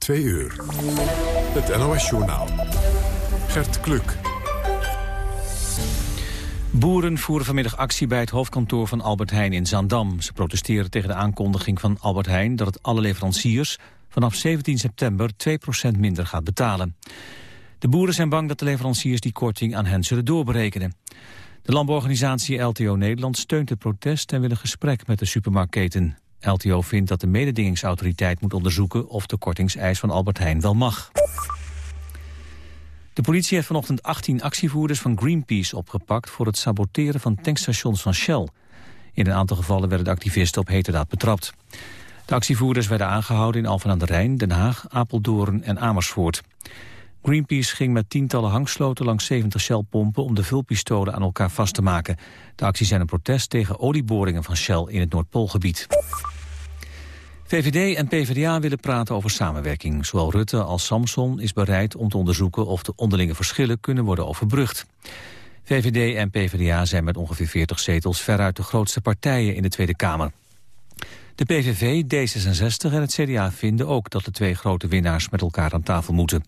2 uur. Het NOS-journaal. Gert Kluk. Boeren voeren vanmiddag actie bij het hoofdkantoor van Albert Heijn in Zaandam. Ze protesteren tegen de aankondiging van Albert Heijn... dat het alle leveranciers vanaf 17 september 2% minder gaat betalen. De boeren zijn bang dat de leveranciers die korting aan hen zullen doorberekenen. De landbouworganisatie LTO Nederland steunt het protest en wil een gesprek met de supermarktketen. LTO vindt dat de mededingingsautoriteit moet onderzoeken of de kortingseis van Albert Heijn wel mag. De politie heeft vanochtend 18 actievoerders van Greenpeace opgepakt voor het saboteren van tankstations van Shell. In een aantal gevallen werden de activisten op heterdaad betrapt. De actievoerders werden aangehouden in Alphen aan de Rijn, Den Haag, Apeldoorn en Amersfoort. Greenpeace ging met tientallen hangsloten langs 70 Shell-pompen om de vulpistolen aan elkaar vast te maken. De acties zijn een protest tegen olieboringen van Shell in het Noordpoolgebied. VVD en PvdA willen praten over samenwerking. Zowel Rutte als Samson is bereid om te onderzoeken of de onderlinge verschillen kunnen worden overbrugd. VVD en PvdA zijn met ongeveer 40 zetels veruit de grootste partijen in de Tweede Kamer. De PVV, D66 en het CDA vinden ook dat de twee grote winnaars met elkaar aan tafel moeten.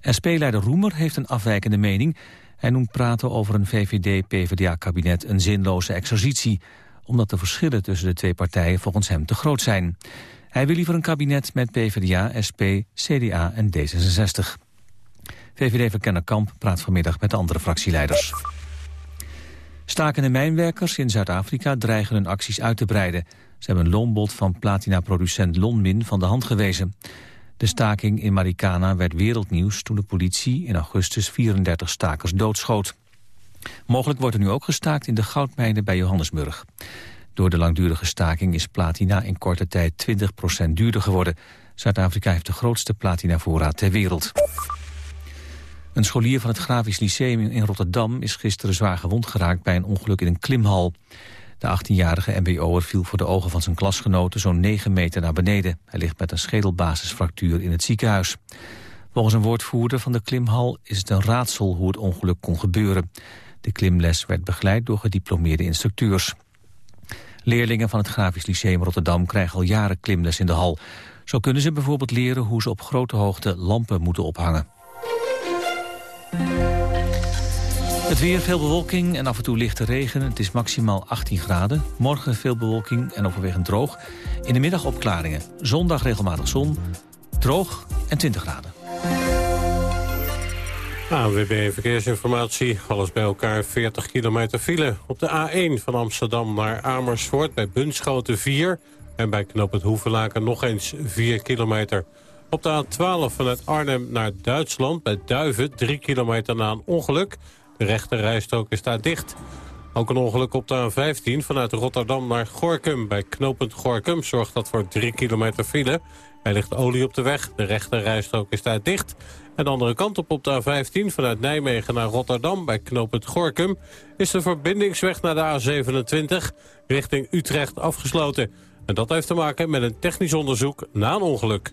SP-leider Roemer heeft een afwijkende mening. Hij noemt praten over een VVD-PVDA-kabinet een zinloze exercitie omdat de verschillen tussen de twee partijen volgens hem te groot zijn. Hij wil liever een kabinet met PvdA, SP, CDA en D66. VVD-verkenner Kamp praat vanmiddag met de andere fractieleiders. Stakende mijnwerkers in Zuid-Afrika dreigen hun acties uit te breiden. Ze hebben een loonbod van platinaproducent Lonmin van de hand gewezen. De staking in Marikana werd wereldnieuws toen de politie in augustus 34 stakers doodschoot. Mogelijk wordt er nu ook gestaakt in de goudmijnen bij Johannesburg. Door de langdurige staking is platina in korte tijd 20% duurder geworden. Zuid-Afrika heeft de grootste platinavoorraad ter wereld. Een scholier van het Grafisch Lyceum in Rotterdam is gisteren zwaar gewond geraakt bij een ongeluk in een klimhal. De 18-jarige mbo'er viel voor de ogen van zijn klasgenoten zo'n 9 meter naar beneden. Hij ligt met een schedelbasisfractuur in het ziekenhuis. Volgens een woordvoerder van de klimhal is het een raadsel hoe het ongeluk kon gebeuren. De klimles werd begeleid door gediplomeerde instructeurs. Leerlingen van het Grafisch Lyceum Rotterdam krijgen al jaren klimles in de hal. Zo kunnen ze bijvoorbeeld leren hoe ze op grote hoogte lampen moeten ophangen. Het weer, veel bewolking en af en toe lichte regen. Het is maximaal 18 graden. Morgen veel bewolking en overwegend droog. In de middag opklaringen. Zondag regelmatig zon, droog en 20 graden. ANWB Verkeersinformatie, alles bij elkaar 40 kilometer file. Op de A1 van Amsterdam naar Amersfoort bij Bunschoten 4... en bij Knoop het Hoevelaken nog eens 4 kilometer. Op de A12 vanuit Arnhem naar Duitsland bij Duiven 3 kilometer na een ongeluk. De rechte rijstrook is daar dicht. Ook een ongeluk op de A15 vanuit Rotterdam naar Gorkum. Bij knooppunt Gorkum zorgt dat voor 3 kilometer file. Er ligt olie op de weg, de rechte rijstrook is daar dicht... En de andere kant op op de A15 vanuit Nijmegen naar Rotterdam bij knooppunt Gorkum... is de verbindingsweg naar de A27 richting Utrecht afgesloten. En dat heeft te maken met een technisch onderzoek na een ongeluk.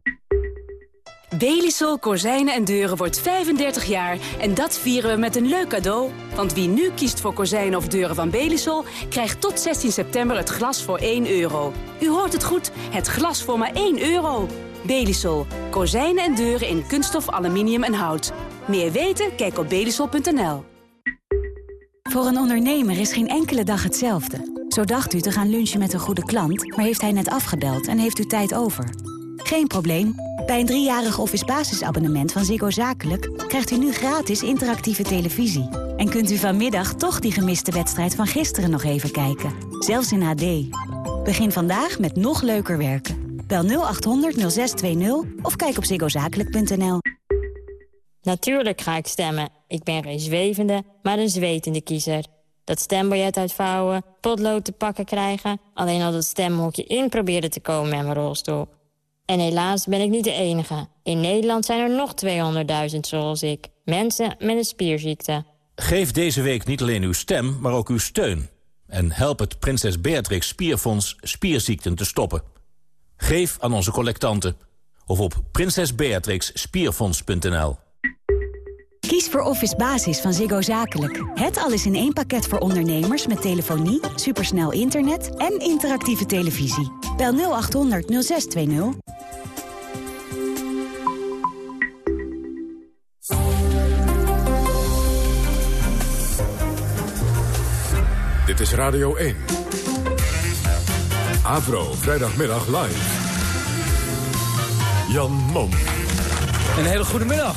Belisol Kozijnen en Deuren wordt 35 jaar en dat vieren we met een leuk cadeau. Want wie nu kiest voor kozijnen of deuren van Belisol... krijgt tot 16 september het glas voor 1 euro. U hoort het goed, het glas voor maar 1 euro. Belisol. Kozijnen en deuren in kunststof, aluminium en hout. Meer weten? Kijk op belisol.nl. Voor een ondernemer is geen enkele dag hetzelfde. Zo dacht u te gaan lunchen met een goede klant... maar heeft hij net afgebeld en heeft u tijd over. Geen probleem. Bij een driejarig office basisabonnement van Ziggo Zakelijk... krijgt u nu gratis interactieve televisie En kunt u vanmiddag toch die gemiste wedstrijd van gisteren nog even kijken. Zelfs in HD. Begin vandaag met nog leuker werken. Bel 0800 0620 of kijk op ziggozakelijk.nl. Natuurlijk ga ik stemmen. Ik ben geen zwevende, maar een zwetende kiezer. Dat stembiljet uitvouwen, potlood te pakken krijgen... alleen al dat stemhokje in proberen te komen met mijn rolstoel. En helaas ben ik niet de enige. In Nederland zijn er nog 200.000 zoals ik. Mensen met een spierziekte. Geef deze week niet alleen uw stem, maar ook uw steun. En help het Prinses Beatrix Spierfonds spierziekten te stoppen. Geef aan onze collectanten. Of op prinsesbeatrixspierfonds.nl Kies voor Office Basis van Ziggo Zakelijk. Het alles in één pakket voor ondernemers met telefonie, supersnel internet en interactieve televisie. Bel 0800 0620. Is Radio 1. Avro, vrijdagmiddag live. Jan Mom. Een hele goede middag.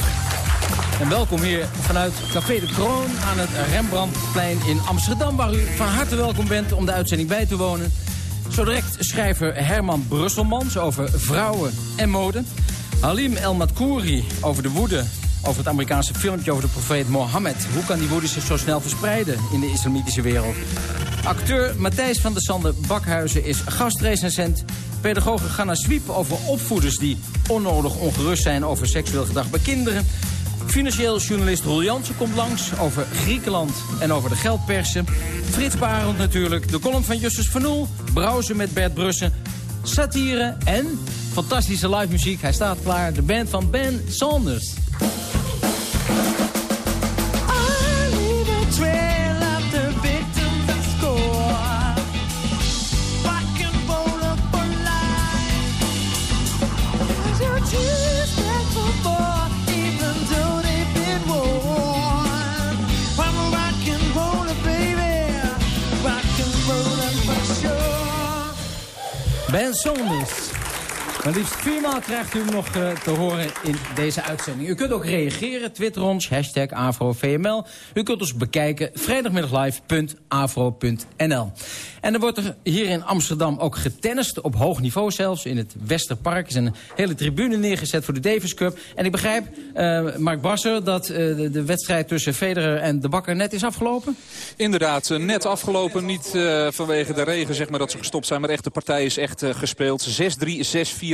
En welkom hier vanuit Café de Kroon aan het Rembrandtplein in Amsterdam... waar u van harte welkom bent om de uitzending bij te wonen. Zo direct schrijver Herman Brusselmans over vrouwen en mode. Halim El Matkouri over de woede over het Amerikaanse filmpje over de profeet Mohammed. Hoe kan die woede zich zo snel verspreiden in de islamitische wereld? Acteur Matthijs van der Sande Bakhuizen is gastrecensent. Pedagoge Ganna Swiep over opvoeders die onnodig ongerust zijn over seksueel gedrag bij kinderen. Financieel journalist Roel Jansen komt langs over Griekenland en over de geldpersen. Frits Barend natuurlijk, de column van Justus van Oel, browsen met Bert Brussen, satire en fantastische live muziek. Hij staat klaar, de band van Ben Saunders. Ben Saunders. Maar liefst viermaal krijgt u hem nog uh, te horen in deze uitzending. U kunt ook reageren, twitter ons, hashtag AfroVML. U kunt ons bekijken, vrijdagmiddaglive.afro.nl. En er wordt er hier in Amsterdam ook getennist, op hoog niveau zelfs. In het Westerpark is een hele tribune neergezet voor de Davis Cup. En ik begrijp, uh, Mark Basser, dat uh, de, de, wedstrijd tussen Federer en de Bakker net is afgelopen? Inderdaad, net afgelopen. Niet vanwege de regen zeg maar, dat ze gestopt zijn, maar echt de partij is echt gespeeld. 6-3,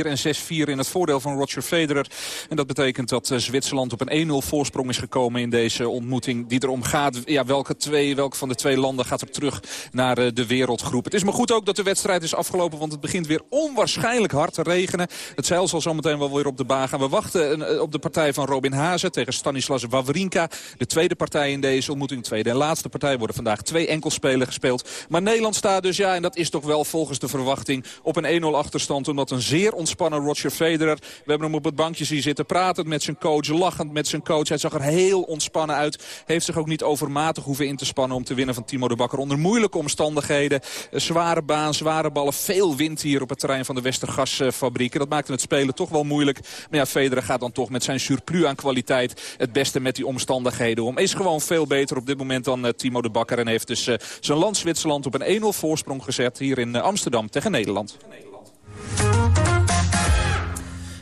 6-4 en 6-4 in het voordeel van Roger Federer. En dat betekent dat Zwitserland op een 1-0 voorsprong is gekomen in deze ontmoeting. Die erom gaat, ja, welke, twee, welke van de twee landen gaat er terug naar de wereldgroep. Het is maar goed ook dat de wedstrijd is afgelopen, want het begint weer onwaarschijnlijk hard te regenen. Het zeil zal zometeen wel weer op de baan gaan. We wachten op de partij van Robin Hazen tegen Stanislas Wawrinka. De tweede partij in deze ontmoeting, tweede en laatste partij, worden vandaag twee enkelspelen gespeeld. Maar Nederland staat dus, ja, en dat is toch wel volgens de verwachting, op een 1-0 achterstand. Omdat een zeer ontspannen Roger Federer, we hebben hem op het bankje zien zitten, pratend met zijn coach, lachend met zijn coach. Hij zag er heel ontspannen uit. Heeft zich ook niet overmatig hoeven in te spannen om te winnen van Timo de Bakker. Onder moeilijke omstandigheden. Zware baan, zware ballen. Veel wind hier op het terrein van de Westergasfabriek. Dat maakte het spelen toch wel moeilijk. Maar ja, Federer gaat dan toch met zijn surplus aan kwaliteit het beste met die omstandigheden om. Is gewoon veel beter op dit moment dan uh, Timo de Bakker. En heeft dus uh, zijn land Zwitserland op een 1-0 voorsprong gezet hier in Amsterdam tegen Nederland.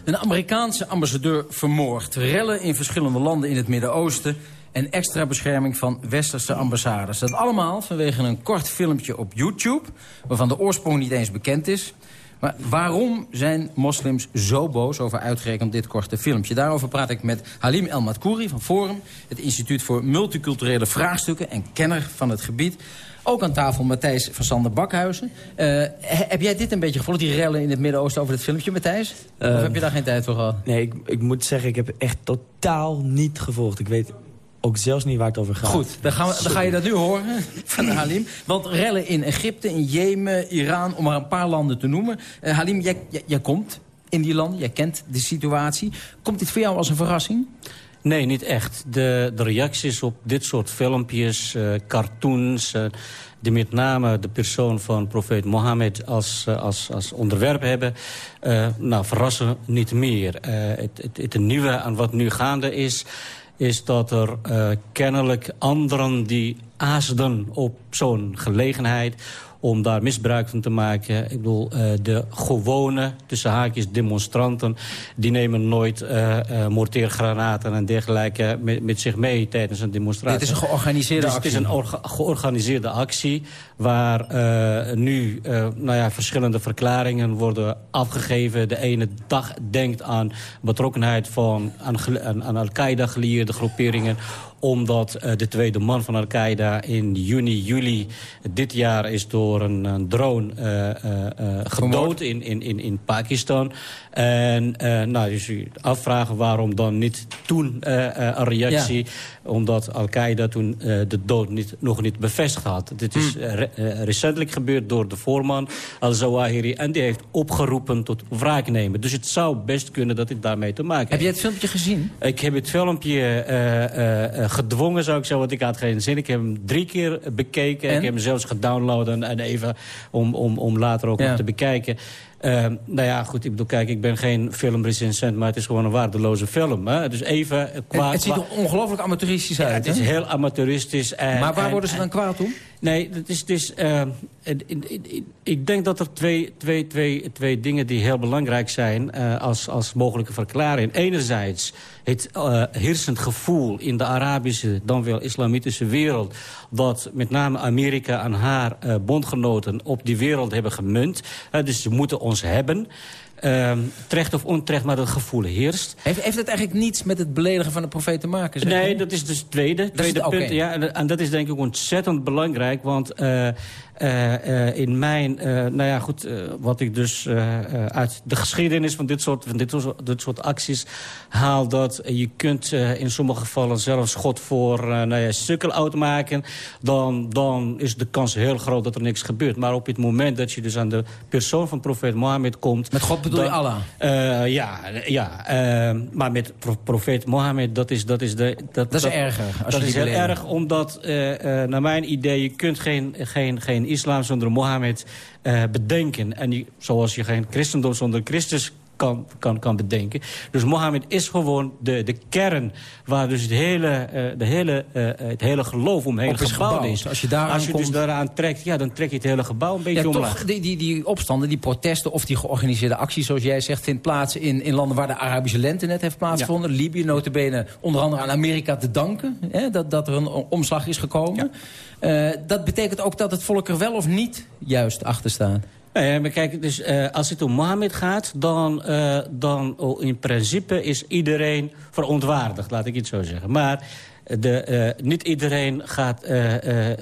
Een Amerikaanse ambassadeur vermoord. Rellen in verschillende landen in het Midden-Oosten en extra bescherming van westerse ambassades. Dat allemaal vanwege een kort filmpje op YouTube... waarvan de oorsprong niet eens bekend is. Maar waarom zijn moslims zo boos over uitgerekend dit korte filmpje? Daarover praat ik met Halim El Matkouri van Forum... het Instituut voor Multiculturele Vraagstukken en kenner van het gebied. Ook aan tafel Matthijs van Sander Bakhuizen. Uh, heb jij dit een beetje gevolgd, die rellen in het Midden-Oosten over het filmpje, Matthijs? Uh, of heb je daar geen tijd voor gehad? Nee, ik, ik moet zeggen, ik heb echt totaal niet gevolgd. Ik weet ook zelfs niet waar het over gaat. Goed, dan, gaan we, dan ga je dat nu horen van Halim. Want rellen in Egypte, in Jemen, Iran, om maar een paar landen te noemen. Uh, Halim, jij, jij, jij komt in die landen, jij kent de situatie. Komt dit voor jou als een verrassing? Nee, niet echt. De, de reacties op dit soort filmpjes, uh, cartoons... Uh, die met name de persoon van profeet Mohammed als, uh, als, als onderwerp hebben... nou, verrassen niet meer. het, het, het nieuwe aan wat nu gaande is is dat er kennelijk anderen die aasden op zo'n gelegenheid om daar misbruik van te maken. Ik bedoel, uh, de gewone, tussen haakjes, demonstranten... die nemen nooit uh, uh, morteergranaten en dergelijke met, met, zich mee tijdens een demonstratie. Dit is een georganiseerde dus actie? het is een orga georganiseerde actie waar nu nou ja, verschillende verklaringen worden afgegeven. De ene dag denkt aan betrokkenheid van aan, aan, aan Al-Qaeda-gelieerde groeperingen omdat uh, de tweede man van Al-Qaeda in juni, juli dit jaar is door een, drone uh, uh, gedood in, in, in, in Pakistan. En nou, dus afvragen waarom dan niet toen een reactie. Ja. Omdat Al-Qaeda toen de dood niet, nog niet bevestigd had. Dit is re recentelijk gebeurd door de voorman Al-Zawahiri. En die heeft opgeroepen tot wraak nemen. Dus het zou best kunnen dat dit daarmee te maken heeft. Heb je het filmpje gezien? Ik heb het filmpje gedwongen, zou ik zeggen, want ik had geen zin. Ik heb hem drie keer bekeken. En? Ik heb hem zelfs gedownload en even om, om, om later ook ja. nog te bekijken. Uh, nou ja, goed, ik bedoel, kijk, ik ben geen filmrecensent... maar het is gewoon een waardeloze film. Hè? Dus even qua... Het, het ziet er ongelooflijk amateuristisch uit, ja, Het is heel amateuristisch. En, maar waar en, worden ze dan kwaad om? Nee, het is, is, uh, ik denk dat er twee, twee, twee, twee dingen die heel belangrijk zijn... Uh, als, als mogelijke verklaring. Enerzijds het uh, heersend gevoel in de Arabische, dan wel islamitische wereld... dat met name Amerika en haar uh, bondgenoten op die wereld hebben gemunt. Dus ze moeten ons hebben. Uh, terecht of onterecht, maar dat gevoel heerst. Heeft, heeft het eigenlijk niets met het beledigen van de profeet te maken? Zeg nee, dat is dus het tweede, dat tweede punt. Okay. Ja, en, en, dat is denk ik ontzettend belangrijk, want... Uh, in mijn, uh, nou ja, goed, wat ik dus uit de geschiedenis van dit soort, van dit, dit soort acties haal... dat je kunt in sommige gevallen zelfs God voor nou ja, sukkel maken... Dan, dan is de kans heel groot dat er niks gebeurt. Maar op het moment dat je dus aan de persoon van profeet Mohammed komt... Met God bedoel je Allah? ja, ja maar met profeet Mohammed, dat is... Dat is, de, dat, dat is erger. Dat is heel erg, omdat naar mijn idee... je kunt geen, geen, geen islam zonder Mohammed uh, bedenken. En zoals je geen christendom zonder Christus kan, kan, kan bedenken. Dus Mohammed is gewoon de, de kern waar dus het hele, uh, de hele, uh, het hele geloof omheen is gebouwd gebouwd. is. Als je, daar Als je komt... dus daaraan trekt, ja, dan trek je het hele gebouw een beetje ja, omlaag. Toch, die, die, die opstanden, die protesten of die georganiseerde acties, zoals jij zegt, vindt plaats in, in landen waar de Arabische lente net heeft plaatsgevonden. Ja. Libië, notabene, onder andere aan Amerika te danken, hè, dat, dat er een omslag is gekomen. Ja. Uh, dat betekent ook dat het volk er wel of niet juist achter staat. Nee, maar kijk, dus, uh, als het om Mohammed gaat, dan, uh, dan oh, in principe is iedereen verontwaardigd, laat ik het zo zeggen. Maar de, uh, niet iedereen gaat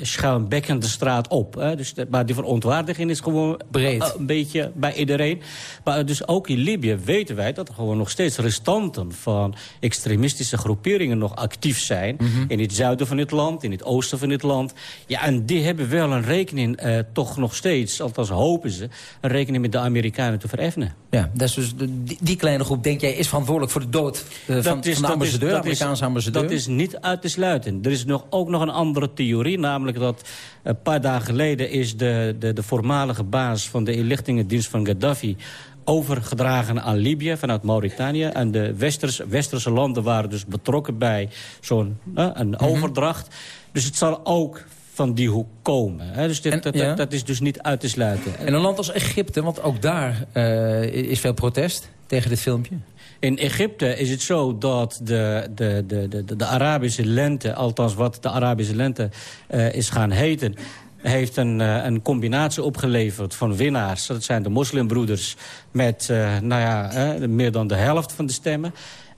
schuimbekkend de straat op. Hè? Dus de, maar die verontwaardiging is gewoon breed. een beetje bij iedereen. Maar dus ook in Libië weten wij dat er gewoon nog steeds restanten van extremistische groeperingen nog actief zijn. Mm -hmm. In het zuiden van het land, in het oosten van het land. Ja, en die hebben wel een rekening uh, toch nog steeds, althans hopen ze, een rekening met de Amerikanen te vereffenen. Ja, dat is dus die, die, kleine groep, denk jij, is verantwoordelijk voor de dood uh, van, is, van de ambassadeur, is, Amerikaanse ambassadeur? Dat is niet uit te sluiten. Er is nog, ook nog een andere theorie, namelijk dat een paar dagen geleden is de, de, de voormalige baas van de inlichtingendienst van Gaddafi overgedragen aan Libië vanuit Mauritanië. En de westers, westerse landen waren dus betrokken bij zo'n uh, een mm -hmm. overdracht. Dus het zal ook van die hoek komen. Hè? Dus dit, en, dat, ja. dat, dat, is dus niet uit te sluiten. En een land als Egypte, want ook daar uh, is veel protest tegen dit filmpje. In Egypte is het zo dat de, de, de, de, de Arabische lente... althans wat de Arabische lente uh, is gaan heten heeft een, uh, een combinatie opgeleverd van winnaars. Dat zijn de moslimbroeders met uh, nou ja, meer dan de helft van de stemmen.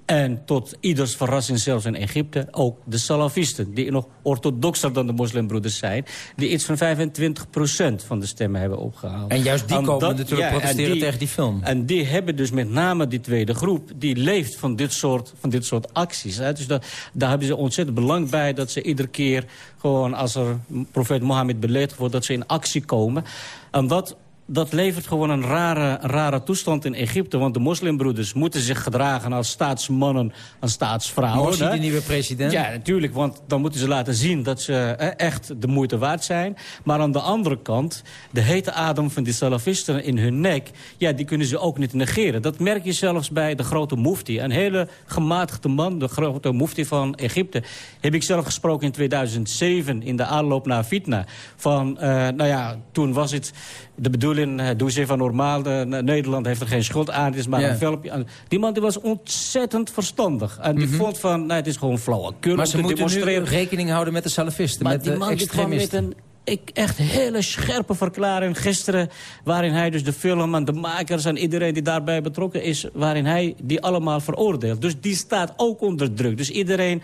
En tot ieders verrassing zelfs in Egypte ook de salafisten... die nog orthodoxer dan de moslimbroeders zijn... die iets van 25% van de stemmen hebben opgehaald. En juist die en komen dat, natuurlijk ja, protesteren die, tegen die film. En die hebben dus met name die tweede groep... die leeft van dit soort, van dit soort acties. Hè. Dus dat, daar hebben ze ontzettend belang bij... dat ze iedere keer gewoon als er profeet Mohammed beledigd wordt... dat ze in actie komen. En dat dat levert gewoon een rare, rare toestand in Egypte. Want de moslimbroeders moeten zich gedragen als staatsmannen, als staatsvrouwen. Morsi, de nieuwe president? Ja, natuurlijk, want dan moeten ze laten zien dat ze eh, echt de moeite waard zijn. Maar aan de andere kant, de hete adem van die salafisten in hun nek... ja, die kunnen ze ook niet negeren. Dat merk je zelfs bij de grote mufti. Een hele gematigde man, de grote mufti van Egypte... heb ik zelf gesproken in 2007 in de aanloop naar Fitna. Van, uh, nou ja, toen was het de bedoeling, uh, doe ze even normaal. De, Nederland heeft er geen schuld aan, het is maar een filmpje. Die man die was ontzettend verstandig. En die vond van, nou, het is gewoon flauwekul Maar ze te moeten nu rekening houden met de salafisten, Maar met die de man die extremisten. een ik, echt hele scherpe verklaring gisteren... waarin hij dus de film en de makers en iedereen die daarbij betrokken is... waarin hij die allemaal veroordeelt. Dus die staat ook onder druk. Dus iedereen,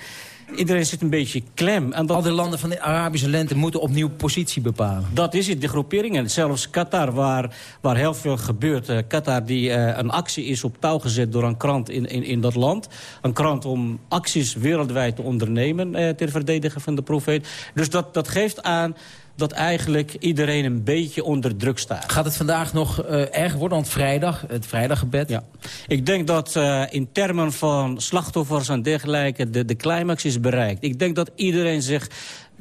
iedereen zit een beetje klem. En dat, Al de landen van de Arabische lente moeten opnieuw positie bepalen. dat is het, de groeperingen. Zelfs Qatar, waar, waar heel veel gebeurt. Eh, Qatar, die eh, een actie is op touw gezet door een krant in, in, in dat land. Een krant om acties wereldwijd te ondernemen... Eh, ter verdedigen van de profeet. Dus dat, dat geeft aan dat eigenlijk iedereen een beetje onder druk staat. Gaat het vandaag nog eh erger worden, want vrijdag, het vrijdaggebed... Ja. Ik denk dat uh, in termen van slachtoffers en dergelijke de, de climax is bereikt. Ik denk dat iedereen zich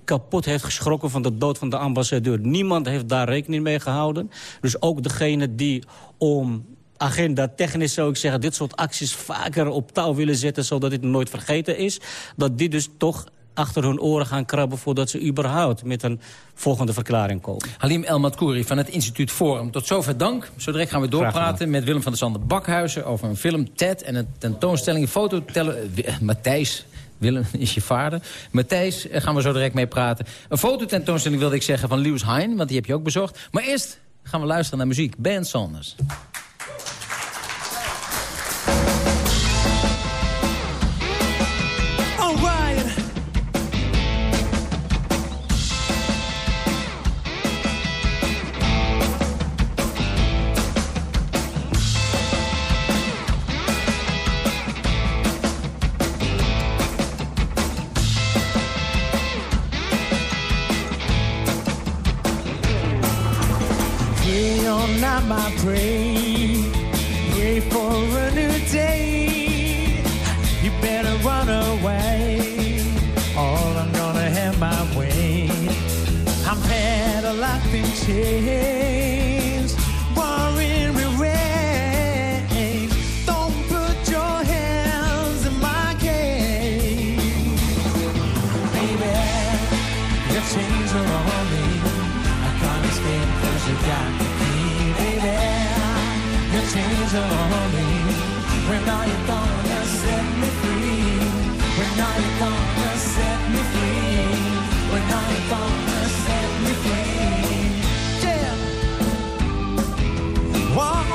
kapot heeft geschrokken van de dood van de ambassadeur. Niemand heeft daar rekening mee gehouden. Dus ook degene die om agenda technisch zou ik zeggen... dit soort acties vaker op touw willen zetten... zodat dit nooit vergeten is. Dat die dus toch achter hun oren gaan krabben... voordat ze überhaupt met een volgende verklaring komen. Halim El Matkouri van het instituut Forum. Tot zover dank. Zo direct gaan we doorpraten met Willem van der Sander Bakhuizen... over een film TED en een tentoonstelling fototellen... Uh, Matthijs... Willem is je vader. Matthijs uh, gaan we zo direct mee praten. Een fototentoonstelling wilde ik zeggen van Lewis Hein, want die heb je ook bezocht. Maar eerst gaan we luisteren naar muziek. Ben Sanders. Not my pray. Pray for a new day. You better run away. All I'm gonna have my way. I'm padlocked in chains. Me. When are you gonna set me free? When are you gonna set me free? When are you gonna set me free? Yeah. Whoa.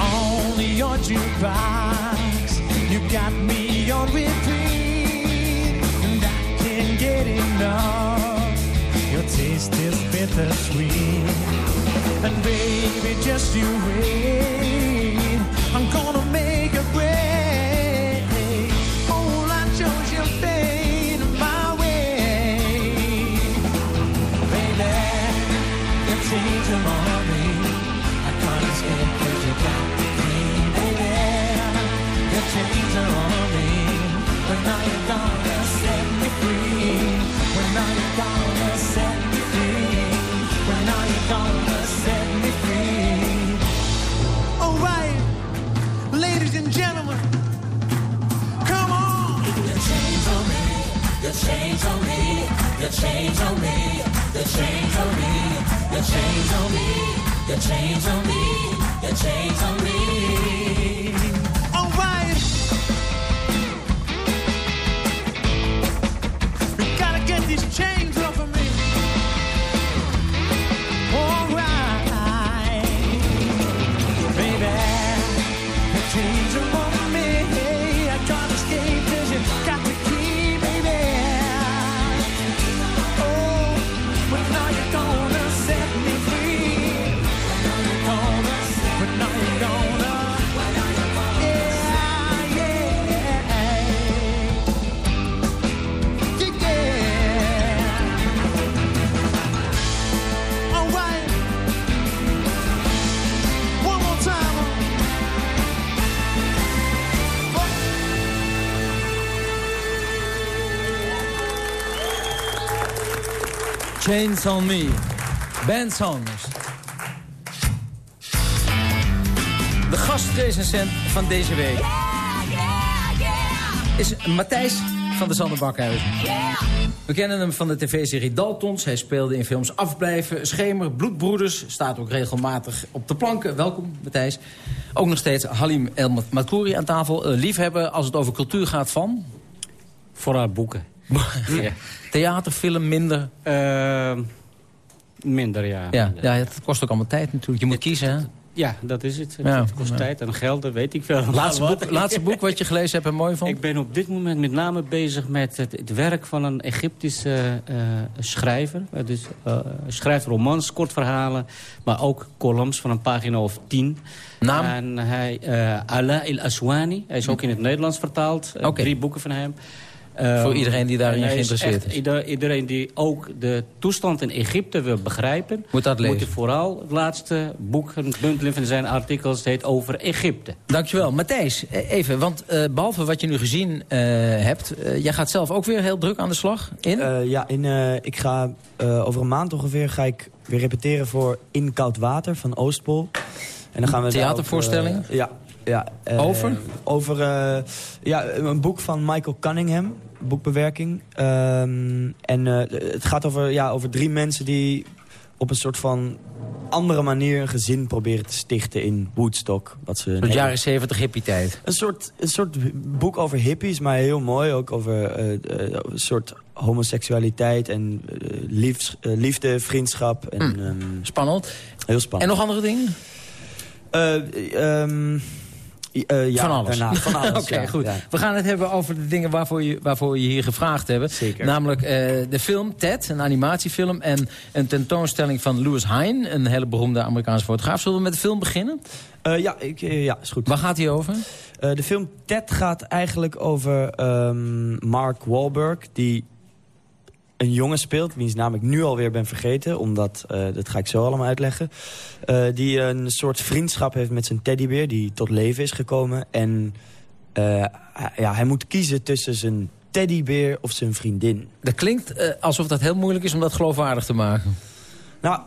On your jukebox, you got me on repeat, and I can't get enough. Your taste is bittersweet. And baby, just you wait. Your chains on me, your chains on me, your chains on me, your chains on me, your chains on me. Chains on Me. Ben Saunders. De gastrecensent van deze week is Matthijs van de Sander Bakhuizen. We kennen hem van de tv-serie Daltons. Hij speelde in films Afblijven, Schemer, Bloedbroeders. Staat ook regelmatig op de planken. Welkom, Matthijs. Ook nog steeds Halim El Matkouri aan tafel. Uh, liefhebber als het over cultuur gaat van? Vooral boeken. Ja. Theater, film, minder? Uh, minder, ja. ja. Ja, het kost ook allemaal tijd natuurlijk. Je moet kiezen, hè? Ja, dat is het. Het ja, kost ja. tijd en geld, dat weet ik veel. Laatste boek, laatste boek wat je gelezen hebt en mooi vond? Ik ben op dit moment met name bezig met het, het werk van een Egyptische uh, schrijver. Dus uh, schrijft romans, kortverhalen, maar ook columns van een pagina of tien. Naam? En hij, uh, Ala El Aswani, hij is ook in het Nederlands vertaald. Okay. Drie boeken van hem. Um, Voor iedereen die daarin geïnteresseerd is. Ieder, iedereen die ook de toestand in Egypte wil begrijpen... Moet dat lezen. Moet vooral het laatste boek, een bundeling van zijn artikels... heet over Egypte. Dankjewel. Matthijs, even, want uh, behalve wat je nu gezien uh, hebt... Uh, jij gaat zelf ook weer heel druk aan de slag in? ja, in, ik ga over een maand ongeveer ga ik weer repeteren voor In Koud Water van Oostpol. En dan gaan we Theatervoorstelling? Ook, ja, ja, over? Over ja, een boek van Michael Cunningham boekbewerking. Um, en uh, het gaat over, ja, over drie mensen die op een soort van andere manier een gezin proberen te stichten in Woodstock. Wat ze een jaren zeventig hippie-tijd. Een soort, een soort boek over hippies, maar heel mooi. Ook over uh, een soort homoseksualiteit en liefs, liefde, vriendschap. En, mm. um, spannend. Heel spannend. En nog andere dingen? Um, Uh, ja, van alles. Daarna, van alles Oké, okay, ja, goed. Ja. We gaan het hebben over de dingen waarvoor je, waarvoor je hier gevraagd hebben. Zeker. Namelijk uh, de film Ted, een animatiefilm... en een tentoonstelling van Louis Hine, een hele beroemde Amerikaanse fotograaf. Zullen we met de film beginnen? Uh, ja, ik, ja, is goed. Waar gaat hij over? de film Ted gaat eigenlijk over um, Mark Wahlberg... die een jongen speelt, wiens naam ik nu alweer ben vergeten... omdat, uh, dat ga ik zo allemaal uitleggen... Uh, die een soort vriendschap heeft met zijn teddybeer... die tot leven is gekomen. En uh, ja, hij moet kiezen tussen zijn teddybeer of zijn vriendin. Dat klinkt alsof dat heel moeilijk is om dat geloofwaardig te maken. Nou,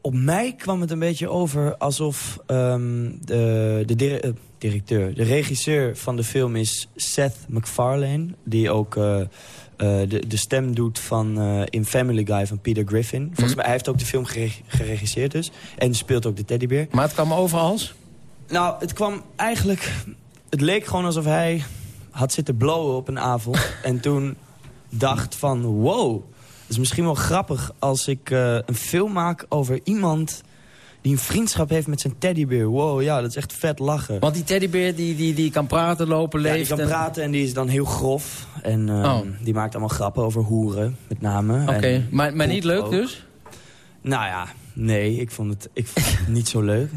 op mij kwam het een beetje over alsof um, de, de dire directeur... de regisseur van de film is Seth MacFarlane... die ook... Uh, de, de stem doet van uh, in Family Guy van Peter Griffin. Volgens mij, hij heeft ook de film gereg geregisseerd dus. En speelt ook de teddybeer. Maar het kwam over als? Nou, het kwam eigenlijk... Het leek gewoon alsof hij had zitten blowen op een avond. en toen dacht van, wow, het is misschien wel grappig als ik uh, een film maak over iemand die een vriendschap heeft met zijn teddybeer. Wow, ja, dat is echt vet lachen. Want die teddybeer die, die, die kan praten, lopen, ja, leeft. die kan en... praten en die is dan heel grof. En uh, oh. die maakt allemaal grappen over hoeren, met name. Oké, okay. maar, maar niet leuk ook. dus? Nou ja, nee, ik vond het, ik vond het niet zo leuk.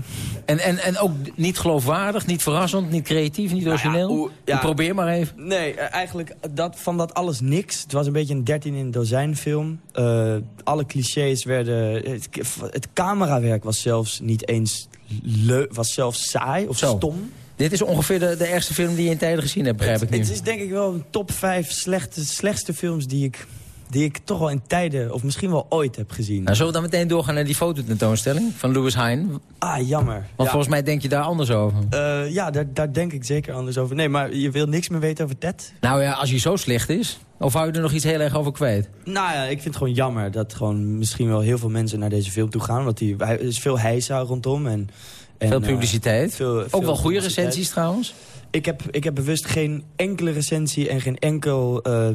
En, en, en ook niet geloofwaardig, niet verrassend, niet creatief, niet origineel? Nou ja, ja, probeer maar even. Nee, eigenlijk dat, van dat alles niks. Het was een beetje een 13 in dozijn film. Uh, alle clichés werden... Het, het, camerawerk was zelfs niet eens leuk, was zelfs saai of Zo. stom. Dit is ongeveer de, de ergste film die je in tijden gezien hebt, begrijp het, ik nu. Het is denk ik wel een top 5 slechte, slechtste films die ik, die ik toch wel in tijden, of misschien wel ooit heb gezien. Nou, zullen we dan meteen doorgaan naar die fototentoonstelling van Louis Hine? Ah, jammer. Want ja. volgens mij denk je daar anders over. Uh, ja, daar, daar denk ik zeker anders over. Nee, maar je wil niks meer weten over Ted? Nou ja, als hij zo slecht is, of hou je er nog iets heel erg over kwijt? Nou ja, ik vind het gewoon jammer dat gewoon misschien wel heel veel mensen naar deze film toe gaan. Want die, er is veel heisa rondom en... En, veel publiciteit. Uh, veel, Ook wel goede recensies trouwens. Ik heb, ik heb bewust geen enkele recensie en geen enkel... Uh,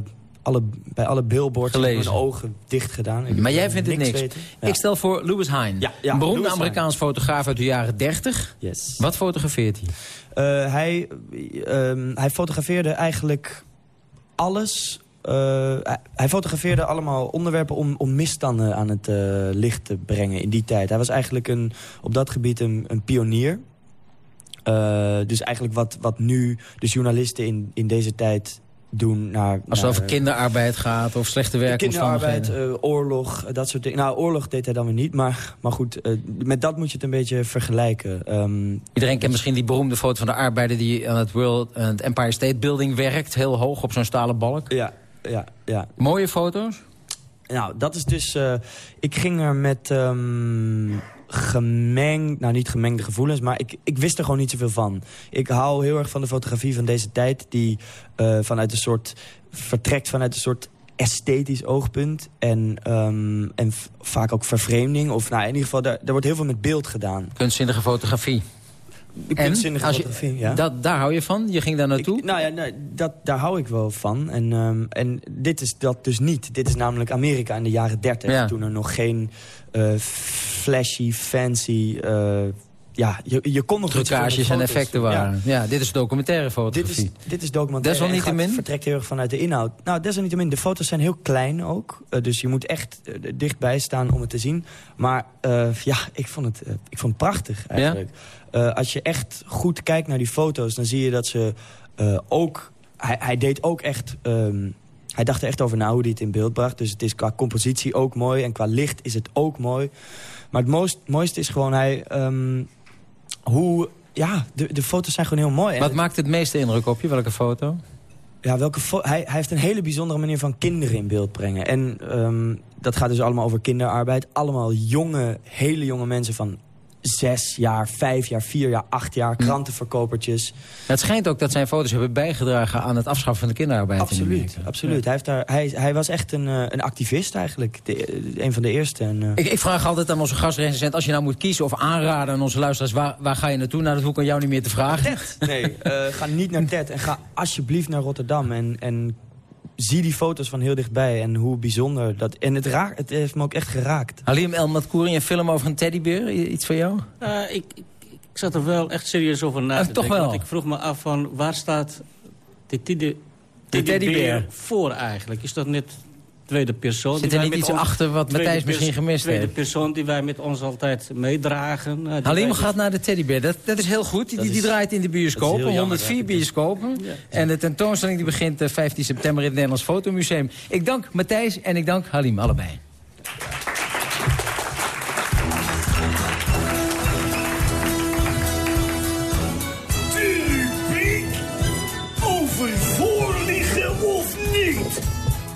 alle, bij alle billboards Gelezen. mijn ogen dicht gedaan. Ik maar jij vindt het niks. Ja. Ik stel voor Louis Hine. Ja, ja, een beroemde Louis Amerikaans Hine. fotograaf uit de jaren 30. Yes. Wat fotografeert hij? Uh, hij, um, hij fotografeerde eigenlijk alles uh, hij fotografeerde allemaal onderwerpen om, om misstanden aan het uh, licht te brengen in die tijd. Hij was eigenlijk een, op dat gebied een, een pionier. Dus eigenlijk wat, wat nu de journalisten in, in deze tijd doen naar... Als het naar, over kinderarbeid gaat of slechte werkomstandigheden. Kinderarbeid, oorlog, dat soort dingen. Nou, oorlog deed hij dan weer niet, maar, maar goed, met dat moet je het een beetje vergelijken. Um, Iedereen kent misschien die beroemde foto van de arbeider die aan het, World, aan het Empire State Building werkt. Heel hoog op zo'n stalen balk. Ja, ja, ja. Mooie foto's? Nou, dat is dus... eh, ik ging er met ehm, gemengd... Nou, niet gemengde gevoelens, maar ik, ik wist er gewoon niet zoveel van. Ik hou heel erg van de fotografie van deze tijd... die eh, vanuit een soort... vertrekt vanuit een soort esthetisch oogpunt. En, ehm, en vaak ook vervreemding. Of nou, in ieder geval, daar wordt heel veel met beeld gedaan. Kunstzinnige fotografie. De kunstzinnige als je- fotografie, ja. dat, daar hou je van? Je ging daar naartoe? Nou ja, nou, dat, daar hou ik wel van. En, ehm, en dit is dat dus niet. Dit is namelijk Amerika in de jaren 30. Ja. Toen er nog geen eh, flashy, fancy... eh, ja, je, je kon nog Trucages en effecten. Ja. waren. Ja. dit is documentaire Dit fotografie. is, dit is documentaire. Desalniettemin? en gaat- vertrekt heel erg vanuit de inhoud. Nou, desalniettemin, de foto's zijn heel klein ook. Eh, dus je moet echt dichtbij staan om het te zien. Maar ja, ik vond het, ik vond het prachtig eigenlijk. Eh, als je echt goed kijkt naar die foto's, dan zie je dat ze eh, ook... Hij, hij deed ook echt... ehm, hij dacht er echt over na hoe hij het in beeld bracht. Dus het is qua compositie ook mooi. En qua licht is het ook mooi. Maar het mooist, mooiste is gewoon hij... ehm, hoe... Ja, de, de foto's zijn gewoon heel mooi. Wat maakt het meeste indruk op je? Welke foto? ja, welke hij, hij heeft een hele bijzondere manier van kinderen in beeld brengen. En ehm, dat gaat dus allemaal over kinderarbeid. Allemaal jonge, hele jonge mensen van zes jaar, vijf jaar, vier jaar, acht jaar. Krantenverkopertjes. Het schijnt ook dat zijn foto's hebben bijgedragen aan het afschaffen van de kinderarbeid. in Absoluut, absoluut. Hij, heeft daar, hij, hij was echt een, eh, een activist eigenlijk. De, een van de eerste. En, eh, Ik, ik vraag altijd aan onze gastrecensent, als je nou moet kiezen of aanraden aan onze luisteraars, waar, waar ga je naartoe? Nou, dat hoef ik aan jou niet meer te vragen. Nee, eh, ga niet naar TED en ga alsjeblieft naar Rotterdam. En, en zie die foto's van heel dichtbij en hoe bijzonder dat... En het, raakt, het heeft me ook echt geraakt. Halim El Matkouri, een film over een teddybeer, iets voor jou? Eh, ik, ik, ik zat er wel echt serieus over na Eh, te toch denken. wel? Want ik vroeg me af van waar staat de teddy- De teddybeer. teddybeer voor eigenlijk? Is dat net tweede persoon? Zit er niet iets achter wat tweede Matthijs misschien gemist tweede heeft? persoon die wij met ons altijd meedragen. Die Halim gaat naar de teddybeer. Dat, dat is heel goed. Die, die is- draait in de bioscopen. heel jammer, 104 ja. bioscopen. En de tentoonstelling die begint eh, 15 september in het Nederlands Fotomuseum. Ik dank Matthijs en ik dank Halim, allebei.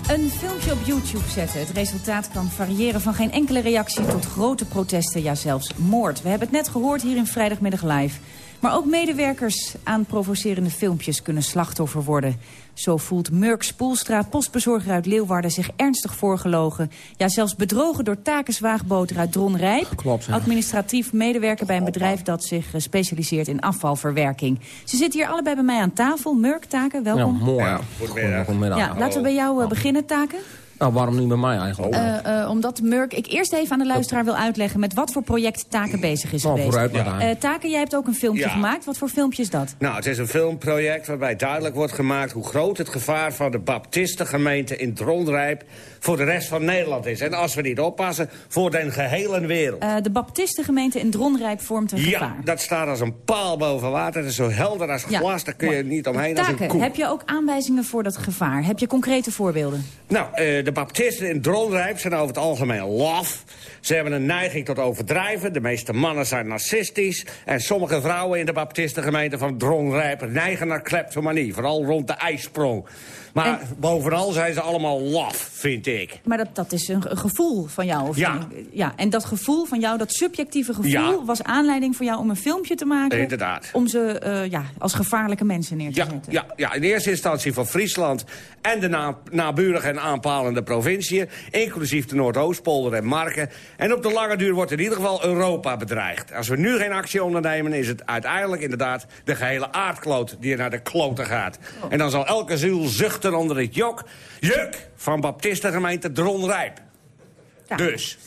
Een filmpje op YouTube zetten. Het resultaat kan variëren van geen enkele reactie tot grote protesten, ja zelfs moord. We hebben het net gehoord hier in Vrijdagmiddag Live. Maar ook medewerkers aan provocerende filmpjes kunnen slachtoffer worden. Zo voelt Murk Spoelstra, postbezorger uit Leeuwarden, zich ernstig voorgelogen. Ja, zelfs bedrogen door Takenswaagboter uit Dronrijp. Klopt, ja. Administratief medewerker bij een bedrijf dat zich eh, specialiseert in afvalverwerking. Ze zitten hier allebei bij mij aan tafel. Murk, Taken, welkom. Ja, mooi. Goedemiddag. Ja, laten we bij jou eh, beginnen, Taken. Nou, waarom niet bij mij eigenlijk? Eh, eh, omdat Murk, ik eerst even aan de luisteraar wil uitleggen... met wat voor project Taken bezig is Oh, geweest. vooruit. Eh, Taken, jij hebt ook een filmpje Ja. gemaakt. Wat voor filmpje is dat? Nou, het is een filmproject waarbij duidelijk wordt gemaakt... hoe groot het gevaar van de baptistengemeente in Dronrijp... voor de rest van Nederland is. En als we niet oppassen, voor de gehele wereld. Eh, de baptistengemeente in Dronrijp vormt een Ja, gevaar. dat staat als een paal boven water. Het is zo helder als Ja, glas, daar kun je niet omheen als een Taken, koe. heb je ook aanwijzingen voor dat gevaar? Heb je concrete voorbeelden? Nou, eh, de baptisten in Dronrijp zijn over het algemeen laf. Ze hebben een neiging tot overdrijven. De meeste mannen zijn narcistisch. En sommige vrouwen in de baptistengemeente van Dronrijp... neigen naar kleptomanie, vooral rond de ijsprong. Maar bovenal zijn ze allemaal laf, vind ik. Maar dat, dat is een, een gevoel van jou. Of Ja. een- ja. En dat gevoel van jou, dat subjectieve gevoel... Ja. was aanleiding voor jou om een filmpje te maken... Inderdaad. om ze eh, ja, als gevaarlijke mensen neer te Ja, zetten. ja, ja, in eerste instantie van Friesland en de na naburige en aanpalende provinciën... inclusief de Noordoostpolder en Marken. En op de lange duur wordt in ieder geval Europa bedreigd. Als we nu geen actie ondernemen, is het uiteindelijk inderdaad... de gehele aardkloot die er naar de kloten gaat. En dan zal elke ziel zuchten onder het jok... juk van baptistengemeente Dronrijp. Dus...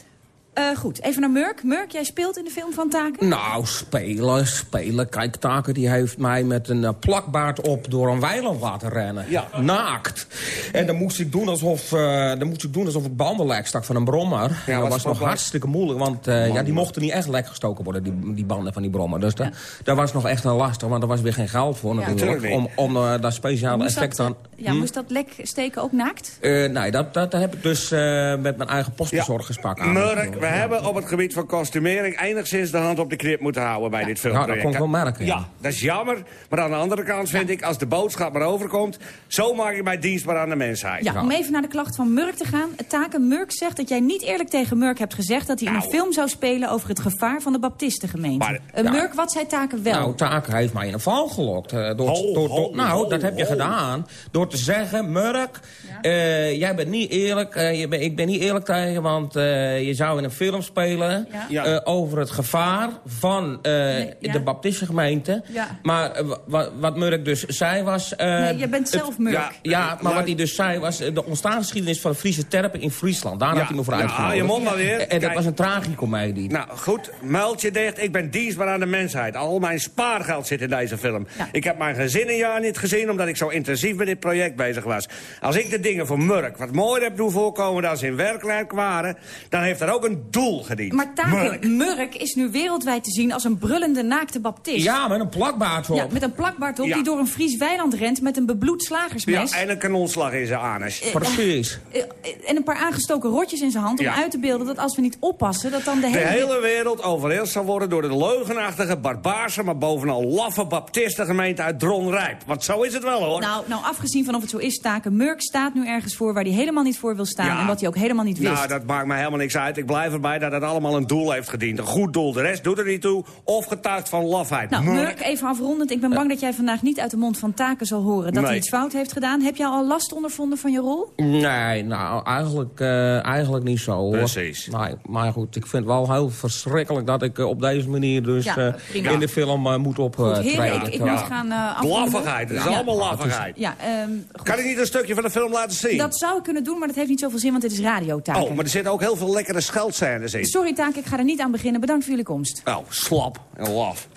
Eh, goed, even naar Murk. Murk, jij speelt in de film van Taken? Nou, spelen, spelen. Kijk, Taken die heeft mij met een eh, plakbaard op door een weiland laten rennen. Ja. Naakt. En dan moest ik doen alsof, eh, dan moest ik doen alsof ik banden lek stak van een brommer. en dat was nog hartstikke moeilijk, want eh, ja, die mochten niet echt lek gestoken worden, die, die banden van die brommer. Dus da- dat was nog echt een lastig, want er was weer geen geld voor natuurlijk. natuurlijk om om daar speciale Moest dat, effecten aan... ja, Hm? moest dat lek steken ook naakt? Eh, nee, dat, dat, dat heb ik dus eh, met mijn eigen postbezorgerspak aan. Murk, we hebben op het gebied van kostumering... enigszins de hand op de knip moeten houden bij dit Nou, filmproject. dat kon ik wel merken, ja. Ja, dat is jammer. Maar aan de andere kant vind ik, als de boodschap maar overkomt... zo maak ik mij dienstbaar aan de mensheid. Ja, om even naar de klacht van Murk te gaan. Taken Murk zegt dat jij niet eerlijk tegen Murk hebt gezegd... dat hij in een film zou spelen over het gevaar van de baptistengemeente. Maar, Eh, ja. Murk, wat zei Taken wel? Nou, Taken heeft mij in een val gelokt. eh, door, Ho, door, ho, door- nou, ho, dat heb je gedaan door te zeggen... Murk, eh, jij bent niet eerlijk, eh, je ben, ik ben niet eerlijk tegen... want eh, je zou in een film spelen Ja. eh, over het gevaar van eh, ja. de baptistengemeente. Ja. Maar wa- wa- wat Murk dus zei was... eh, Nee, jij bent het- zelf Murk. Ja, ja, maar wat hij dus zei was de ontstaansgeschiedenis van de Friese terpen in Friesland. Daar had hij me voor ja, uitgenodigd. je mond maar weer. En dat Kijk. was een tragicomedie. Nou, goed, muiltje dicht. Ik ben dienstbaar aan de mensheid. Al mijn spaargeld zit in deze film. Ik heb mijn gezin een jaar niet gezien... omdat ik zo intensief met dit project bezig was. Als ik de dingen voor Murk wat mooier heb doen voorkomen... dan ze in werkelijkheid waren... dan heeft dat ook een doel gediend. Maar Taken Murk. Murk. is nu wereldwijd te zien als een brullende naakte baptist. Ja, met een plakbaard op. Ja, met een plakbaard op Ja. die door een Fries weiland rent met een bebloed Ja, slagersmes. en een kanonslag in zijn anus. Precies. Eh, eh, En een paar aangestoken rotjes in zijn hand om Ja. uit te beelden dat als we niet oppassen... dat dan de De hele... hele wereld overheerst zal worden door de leugenachtige, barbaarse... maar bovenal laffe baptistengemeente uit Dronrijp. Want zo is het wel, hoor. Nou, nou, afgezien van of het zo is, Taken Murk staat nu ergens voor... waar hij helemaal niet voor wil staan Ja. en wat hij ook helemaal niet wist. Nou, dat maakt mij helemaal niks uit. Ik blijf erbij dat het allemaal een doel heeft gediend. Een goed doel. De rest doet er niet toe. Of getuigt van lafheid. Nou, Murk. Even afrondend. Ik ben bang dat jij vandaag niet uit de mond van Taken zal horen... dat hij iets fout heeft gedaan. Heb jij al last ondervonden van je rol? Nee, nou, eigenlijk, eh, eigenlijk niet zo, hoor. Precies. Nee, maar goed, ik vind het wel heel verschrikkelijk dat ik eh, op deze manier dus Ja, eh, in de film moet Goed, optreden. heren, ik, ik moet gaan eh afronden. Laffigheid. Het is Ja. allemaal laffigheid. Ja, ehm, Kan ik niet een stukje van de film laten zien? dat zou ik kunnen doen, maar dat heeft niet zoveel zin, want dit is radiotaken. Oh, maar er zitten ook heel veel lekkere scheldscènes in. Sorry Taken, ik ga er niet aan beginnen. Bedankt voor jullie komst. Oh, slap en laf.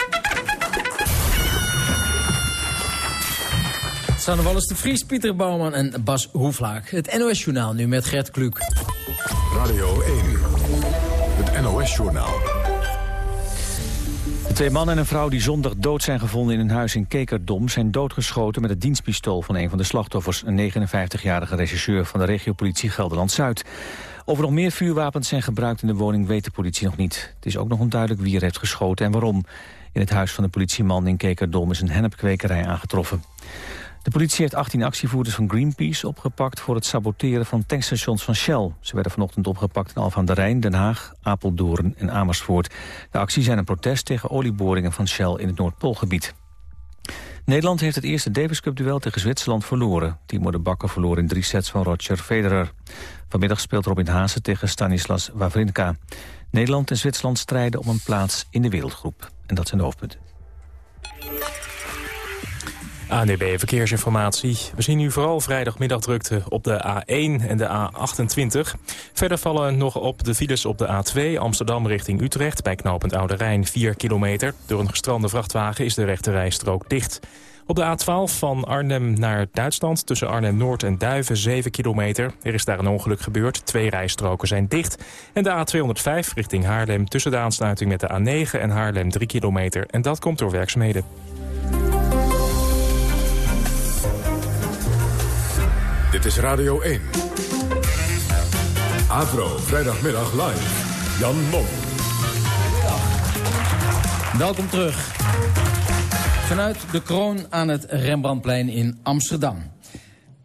Sanne Wallis de Vries, Pieter Bouwman en Bas Hoeflaak. Het NOS-journaal nu met Gert Kluk. Radio 1. Het NOS-journaal. De twee mannen en een vrouw die zondag dood zijn gevonden in een huis in Kekerdom... zijn doodgeschoten met het dienstpistool van een van de slachtoffers... een 59-jarige regisseur van de regiopolitie Gelderland-Zuid. Of er nog meer vuurwapens zijn gebruikt in de woning weet de politie nog niet. Het is ook nog onduidelijk wie er heeft geschoten en waarom. In het huis van de politieman in Kekerdom is een hennepkwekerij aangetroffen. De politie heeft 18 actievoerders van Greenpeace opgepakt... voor het saboteren van tankstations van Shell. Ze werden vanochtend opgepakt in Alphen aan de Rijn, Den Haag, Apeldoorn en Amersfoort. De acties zijn een protest tegen olieboringen van Shell in het Noordpoolgebied. Nederland heeft het eerste Davis Cup-duel tegen Zwitserland verloren. Timo de Bakker verloor in drie sets van Roger Federer. Vanmiddag speelt Robin Haase tegen Stanislas Wawrinka. Nederland en Zwitserland strijden om een plaats in de wereldgroep. En dat zijn de hoofdpunten. ANDB Verkeersinformatie. We zien nu vooral vrijdagmiddag drukte op de A1 en de A28. Verder vallen nog op de files op de A2 Amsterdam richting Utrecht... bij knooppunt Oude Rijn 4 kilometer. Door een gestrande vrachtwagen is de rechte rijstrook dicht. Op de A12 van Arnhem naar Duitsland tussen Arnhem-Noord en Duiven 7 kilometer. Er is daar een ongeluk gebeurd. Twee rijstroken zijn dicht. En de A205 richting Haarlem tussen de aansluiting met de A9 en Haarlem 3 kilometer. En dat komt door werkzaamheden. Dit is Radio 1. Avro, vrijdagmiddag live. Jan Mom. Welkom terug. Vanuit de kroon aan het Rembrandtplein in Amsterdam.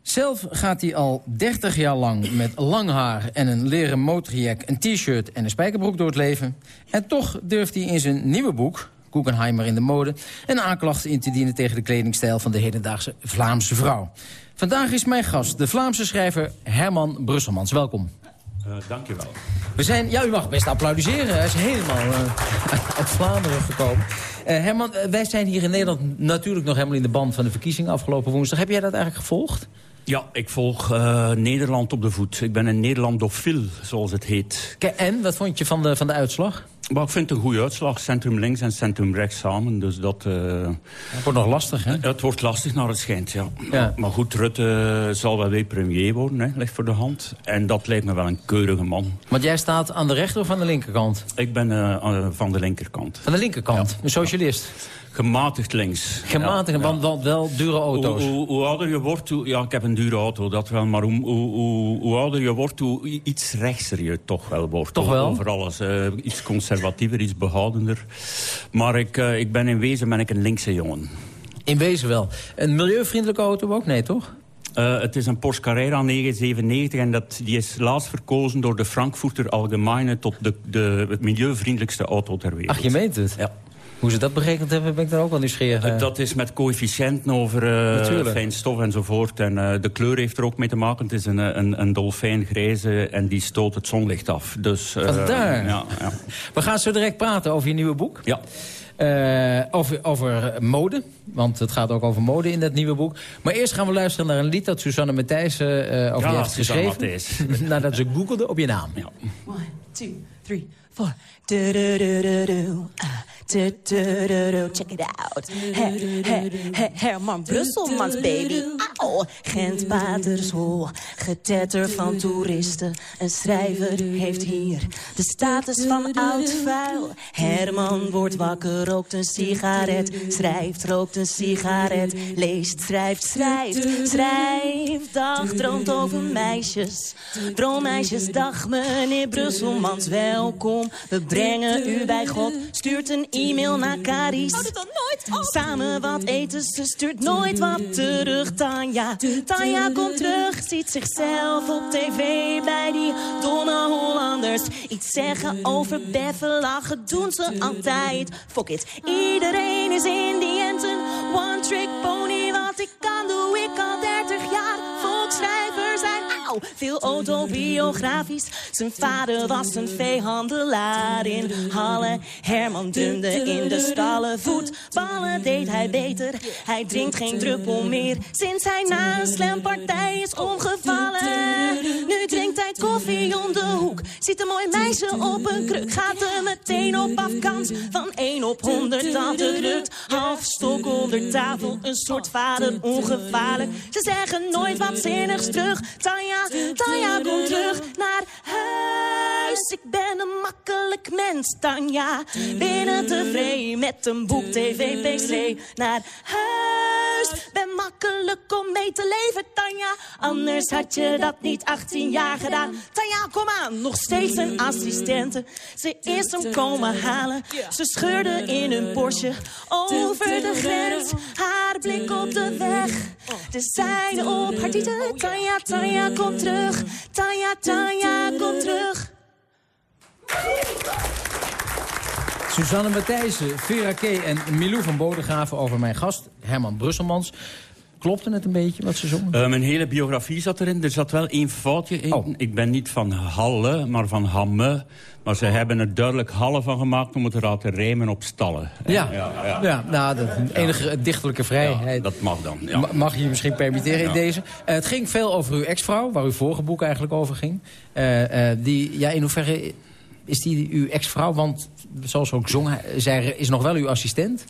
Zelf gaat hij al 30 jaar lang met lang haar en een leren motorjack... een t-shirt en een spijkerbroek door het leven. En toch durft hij in zijn nieuwe boek, Guggenheimer in de mode... een aanklacht in te dienen tegen de kledingstijl van de hedendaagse Vlaamse vrouw. Vandaag is mijn gast, de Vlaamse schrijver Herman Brusselmans. Welkom. Uh, dankjewel. We zijn, ja, u mag best applaudisseren. Hij is helemaal uh, uit Vlaanderen gekomen. Uh, Herman, wij zijn hier in Nederland natuurlijk nog helemaal in de band van de verkiezingen afgelopen woensdag. Heb jij dat eigenlijk gevolgd? Ja, ik volg uh, Nederland op de voet. Ik ben een Nederlandofiel, zoals het heet. Kijk, en, wat vond je van de, van de uitslag? Maar ik vind het een goede uitslag. Centrum links en centrum rechts samen. Dus dat... Uh, het wordt nog lastig, hè? Het wordt lastig naar het schijnt, ja. ja. Maar goed, Rutte zal wel weer premier worden, hè, ligt voor de hand. En dat lijkt me wel een keurige man. Want jij staat aan de rechter of aan de linkerkant? Ik ben uh, van de linkerkant. Van de linkerkant, ja. een socialist? Gematigd links. Gematigd, Ja, want, want wel dure auto's. Hoe, hoe, hoe ouder je wordt, hoe, ja, ik heb een dure auto, dat wel. Maar hoe, hoe, ouder je wordt, hoe iets rechtser je toch wel wordt. Toch wel? Over alles. eh, iets conservatiever, iets behoudender. Maar ik, eh, ik ben in wezen ben ik een linkse jongen. In wezen wel. Een milieuvriendelijke auto ook? Nee, toch? Eh, het is een Porsche Carrera 997 en dat, die is laatst verkozen door de Frankfurter Allgemeine tot de, de het milieuvriendelijkste auto ter wereld. Ach, je meent het? Ja. Hoe ze dat berekend hebben, ben ik daar ook wel nieuwsgierig. Dat is met coëfficiënten over eh Natuurlijk. fijn stof enzovoort. En eh, de kleur heeft er ook mee te maken. Het is een, eh, een, een dolfijn grijze en die stoot het zonlicht af. Dus, eh, Vandaar. Ja, ja. We gaan zo direct praten over je nieuwe boek. Ja. Eh, over, over mode, want het gaat ook over mode in dat nieuwe boek. Maar eerst gaan we luisteren naar een lied dat Susanne Matthijssen eh over Ja, je heeft Susanne geschreven. Nadat ze googelde op je naam. One, two, three, four. Check it out. Her, her, her, Herman Brusselmans, baby. Auw. Gent. Getetter van toeristen. Een schrijver heeft hier de status van oud vuil. Herman wordt wakker, rookt een sigaret. Schrijft, rookt een sigaret. Leest, schrijft, schrijft, schrijft. Dag, droomt over meisjes. Droommeisjes, dag meneer Brusselmans, welkom. We brengen u bij God. Stuurt een e-mail naar Caries. Samen wat eten, ze stuurt nooit wat terug. Tanja, Tanja komt terug, ziet zichzelf op tv bij die domme Hollanders. Iets zeggen over beffen, lachen doen ze altijd. Fuck it, iedereen is in die end een one-trick veel autobiografisch. Zijn vader was een veehandelaar in Halle. Herman drumde in de stallen. Voetballen deed hij beter. Hij drinkt geen druppel meer. Sinds hij na een slampartij is omgevallen. Nu drinkt hij koffie om de hoek. Ziet een mooi meisje op een kruk. Gaat er meteen op afkans. Van 1 op 100 dat het lukt. Half stok onder tafel. Een soort vader ongevaarlijk. Ze zeggen nooit wat zinnigs terug. Tanja, Tanja komt terug naar huis. Ik ben een makkelijk mens, Tanja. Binnen tevreden met een boek, tv, pc. Naar huis. Ben makkelijk om mee te leven, Tanja. Anders had je dat niet 18 jaar gedaan. Tanja, kom aan, nog steeds een assistente. Ze is hem komen halen. Ze scheurde in een Porsche over de grens. Haar blik op de weg. De zijde op haar tieten. Tanja, Tanja, kom terug. Tanja, Tanja, kom terug. Suzanne Matthijssen, Vera K. en Milou van Bodegraven over mijn gast, Herman Brusselmans. Klopte het een beetje wat ze zongen? Eh, mijn hele biografie zat erin. Er zat wel één foutje in. Oh. Ik ben niet van Halle, maar van Hamme. Maar ze hebben er duidelijk Halle van gemaakt om het te laten rijmen op stallen. Ja, ja, ja. ja. nou, de enige dichterlijke vrijheid. dat mag dan. Ja. Ma- Mag je je misschien permitteren in deze. Eh, het ging veel over uw ex-vrouw, waar uw vorige boek eigenlijk over ging. Eh, die, ja, in hoeverre is die uw ex-vrouw? Want zoals ook zong, zij is nog wel uw assistent.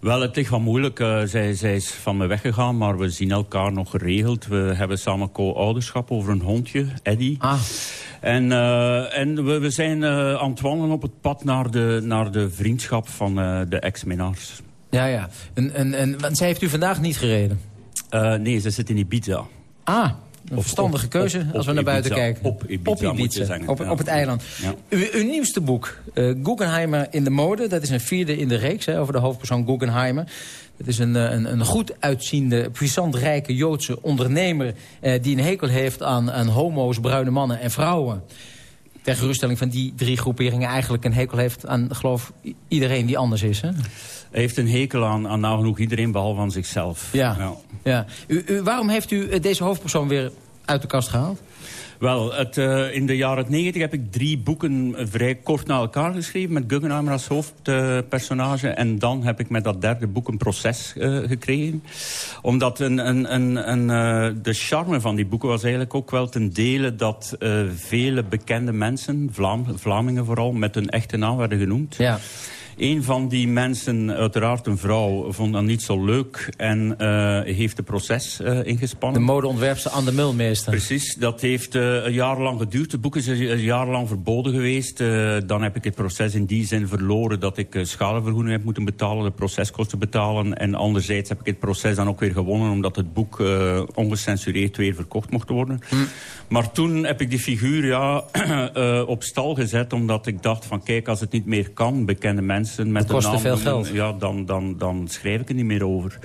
Wel, het ligt wel moeilijk. Eh, zij, zij is van me weggegaan, maar we zien elkaar nog geregeld. We hebben samen co-ouderschap over een hondje, Eddie. Ah. En, eh, en we, we zijn eh, aan het wandelen op het pad naar de, naar de vriendschap van de ex-minnaars. Ja, ja. En, en, en, want zij heeft u vandaag niet gereden? Nee, ze zit in Ibiza. Ah, een verstandige op- keuze op- als we naar buiten Ibiza. kijken. Op Ibiza. Op, Ja. op het eiland. Ja. Uw, uw nieuwste boek, eh, Guggenheimer in de mode. Dat is een vierde in de reeks hè, over de hoofdpersoon Guggenheimer. Het is een, eh, een, een goed uitziende, puissant rijke Joodse ondernemer... Eh, die een hekel heeft aan, aan homo's, bruine mannen en vrouwen. Ter geruststelling van die drie groeperingen eigenlijk een hekel heeft aan, geloof iedereen die anders is. Hè? Hij heeft een hekel aan, aan nagenoeg iedereen, behalve aan zichzelf. Ja. Ja. U, u, waarom heeft u eh, deze hoofdpersoon weer uit de kast gehaald? Wel, het, eh, in de jaren 90 heb ik drie boeken eh, vrij kort na elkaar geschreven... met Guggenheimer als hoofdpersonage. en dan heb ik met dat derde boek een proces gekregen. Omdat een, een, een, een, de charme van die boeken was eigenlijk ook wel ten dele... dat vele bekende mensen, Vlaam, Vlamingen vooral, met hun echte naam werden genoemd. Ja. Een van die mensen, uiteraard een vrouw, vond dat niet zo leuk... en eh, heeft het proces uh, ingespannen. De modeontwerpster Anne Mulmeester. Precies, dat heeft uh, een jaar lang geduurd. Het boek is een jaar lang verboden geweest. dan heb ik het proces in die zin verloren... dat ik schadevergoeding heb moeten betalen, de proceskosten betalen. En anderzijds heb ik het proces dan ook weer gewonnen... omdat het boek ongecensureerd weer verkocht mocht worden. Hm. Maar toen heb ik die figuur ja, op stal gezet... omdat ik dacht van kijk, als het niet meer kan... bekende mensen met het kost naam... veel geld. Ja, dan, dan, dan schrijf ik er niet meer over.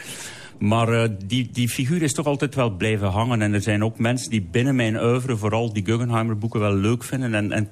Maar uh, die, die figuur is toch altijd wel blijven hangen. En er zijn ook mensen die binnen mijn oeuvre... vooral die Guggenheimer boeken wel leuk vinden... en, en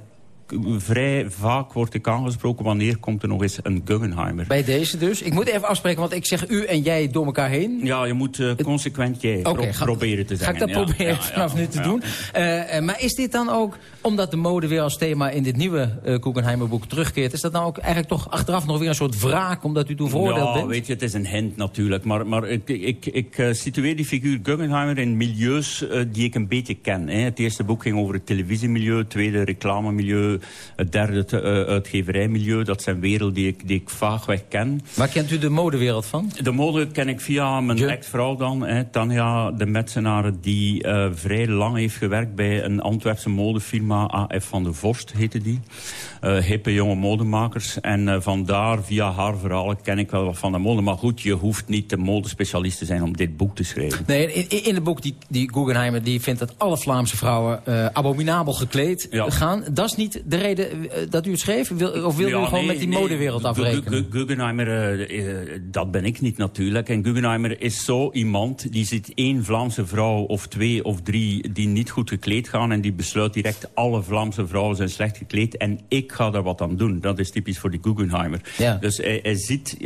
vrij vaak wordt ik aangesproken... wanneer komt er nog eens een Guggenheimer. Bij deze dus. Ik moet even afspreken, want ik zeg u en jij door elkaar heen. Ja, je moet uh, consequent jij okay, pro proberen te zeggen. Ga ik dat ja, proberen ja, vanaf ja, nu te doen. Uh, maar is dit dan ook, omdat de mode weer als thema... in dit nieuwe uh, Guggenheimer boek terugkeert... is dat nou ook eigenlijk toch achteraf nog weer een soort wraak... omdat u toen veroordeeld ja, bent? weet je, het is een hint natuurlijk. Maar, maar ik, ik, ik situeer die figuur Guggenheimer in milieus die ik een beetje ken. Hè. Het eerste boek ging over het televisiemilieu, het tweede reclamemilieu... het derde uh, uitgeverijmilieu. Dat zijn werelden die ik, die ik vaagweg ken. Waar kent u de modewereld van? De mode ken ik via mijn ex-vrouw dan. Hè, Tanja de Metsenare, die uh, vrij lang heeft gewerkt bij een Antwerpse modefirma. AF van de Vorst heette die. Uh, hippe jonge modemakers. En vandaar, via haar verhalen, ken ik wel wat van de mode. Maar goed, je hoeft niet de modespecialist te zijn om dit boek te schrijven. Nee, in, in het boek, die, die Guggenheimer, die vindt dat alle Vlaamse vrouwen abominabel gekleed ja. gaan. Dat is niet de reden dat u het schreef? Wil, of wil ja, u gewoon nee, met die nee. modewereld afrekenen? Guggenheimer, uh, uh, dat ben ik niet natuurlijk. En Guggenheimer is zo iemand, die ziet één Vlaamse vrouw of twee of drie... die niet goed gekleed gaan en die besluit direct... alle Vlaamse vrouwen zijn slecht gekleed en ik ga daar wat aan doen. Dat is typisch voor die Guggenheimer. Ja. Dus hij, hij ziet...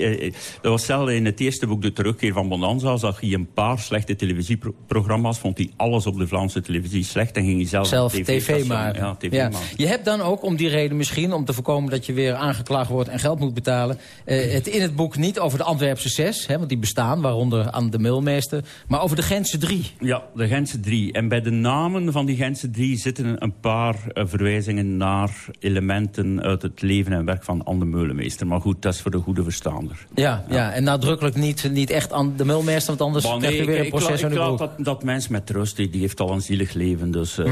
Dat was zelden in het eerste boek De Terugkeer van Bonanza... zag hij een paar slechte televisieprogramma's... vond hij alles op de Vlaamse televisie slecht... en ging hij zelf, zelf TV, TV maken. Ja, TV ja. maken. Je hebt dan ook om die reden misschien, om te voorkomen dat je weer aangeklaagd wordt en geld moet betalen, uh, het in het boek niet over de Antwerpse zes, hè, want die bestaan, waaronder aan de Mulmeester, maar over de Gentse drie. Ja, de Gentse drie. En bij de namen van die Gentse drie zitten een paar uh, verwijzingen naar elementen uit het leven en werk van Anne Meulemeester. Maar goed, dat is voor de goede verstaander. Ja, ja. ja en nadrukkelijk niet, niet echt aan de Mulmeester, want anders maar krijg je weer een proces aan laat dat, dat mens met rust, die, die heeft al een zielig leven, dus uh,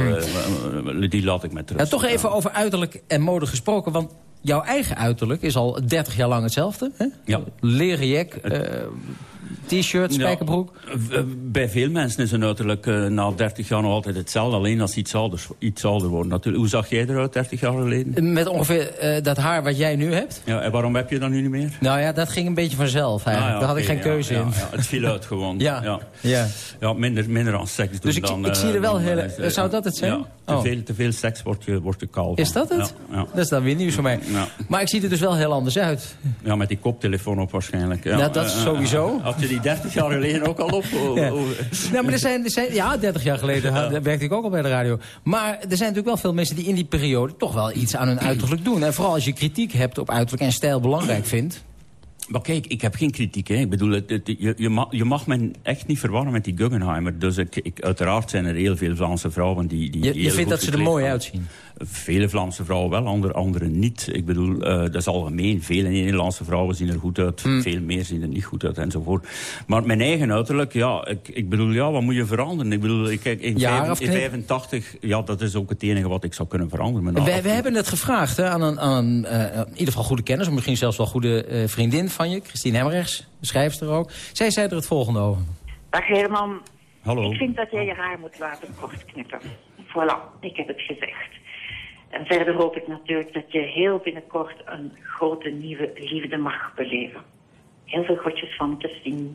mm. die laat ik met rust. Ja, toch even over uiterlijk en mode gesproken, want jouw eigen uiterlijk is al 30 jaar lang hetzelfde. Hè? Ja. Leren uh, t-shirt, spijkerbroek. Ja, bij veel mensen is een uiterlijk uh, na 30 jaar nog altijd hetzelfde. Alleen als iets ouder, iets ouder worden. Natuurlijk. Hoe zag jij eruit 30 jaar geleden? Met ongeveer uh, dat haar wat jij nu hebt. Ja, en waarom heb je dat nu niet meer? Nou ja, dat ging een beetje vanzelf eigenlijk. Ah, ja, Daar had ik geen keuze in. Ja, het viel uit gewoon. ja. Ja. Ja. Minder, minder aan seks Dus ik, dan, ik zie er wel heel... zou dat het zijn? Ja, te, oh. veel, te veel seks wordt je, wordt je kaal. Is dat het? Ja, Dat is dan weer nieuws voor mij. Maar ik zie er dus wel heel anders uit. Ja, met die koptelefoon op waarschijnlijk. Ja, ja dat is sowieso. Die 30 jaar geleden ook al op? Ja, nou, maar er zijn, er zijn, ja 30 jaar geleden ja. werkte ik ook al bij de radio. Maar er zijn natuurlijk wel veel mensen die in die periode... toch wel iets aan hun uiterlijk doen. En vooral als je kritiek hebt op uiterlijk en stijl belangrijk vindt... Maar kijk, ik heb geen kritiek. Hè. Ik bedoel, het, het, je, je, mag, je mag me echt niet verwarren met die Guggenheimer. Dus ik, ik, uiteraard zijn er heel veel Vlaamse vrouwen die... die je je vindt dat ze er mooi uitzien? Vele Vlaamse vrouwen wel, andere, andere niet. Ik bedoel, uh, dat is algemeen. Vele Nederlandse vrouwen zien er goed uit. Mm. Veel meer zien er niet goed uit, enzovoort. Maar mijn eigen uiterlijk, ja, ik, ik bedoel, ja, wat moet je veranderen? Ik bedoel, ik, in, ja, vijf, in 85, ja, dat is ook het enige wat ik zou kunnen veranderen. We, we hebben het gevraagd hè, aan een, aan, uh, in ieder geval goede kennis... of misschien zelfs wel goede uh, vriendin van je, Christine Hemmerichs, schrijfster ook. Zij zei er het volgende over. Dag Herman. Hallo. Ik vind dat jij je haar moet laten kort knippen. Voilà, ik heb het gezegd. En verder hoop ik natuurlijk dat je heel binnenkort een grote nieuwe liefde mag beleven. Heel veel groetjes van Christine.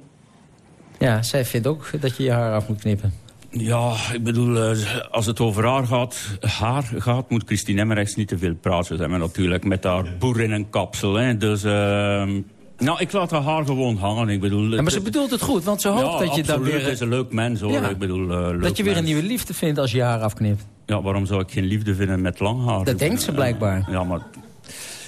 Ja, zij vindt ook dat je je haar af moet knippen. Ja, ik bedoel, als het over haar gaat, haar gaat moet Christine Emmerichs niet te veel praten hebben natuurlijk. Met haar boerinnenkapsel. Hè. Dus... Uh, nou, ik laat haar gewoon hangen. Ik bedoel, ja, maar ze bedoelt het goed, want ze hoopt ja, dat je dan weer... is een leuk mens, hoor. Ja, ik bedoel, uh, leuk dat je weer mens. een nieuwe liefde vindt als je haar afknipt. Ja, waarom zou ik geen liefde vinden met lang haar? Dat denkt ze blijkbaar. Ja, maar...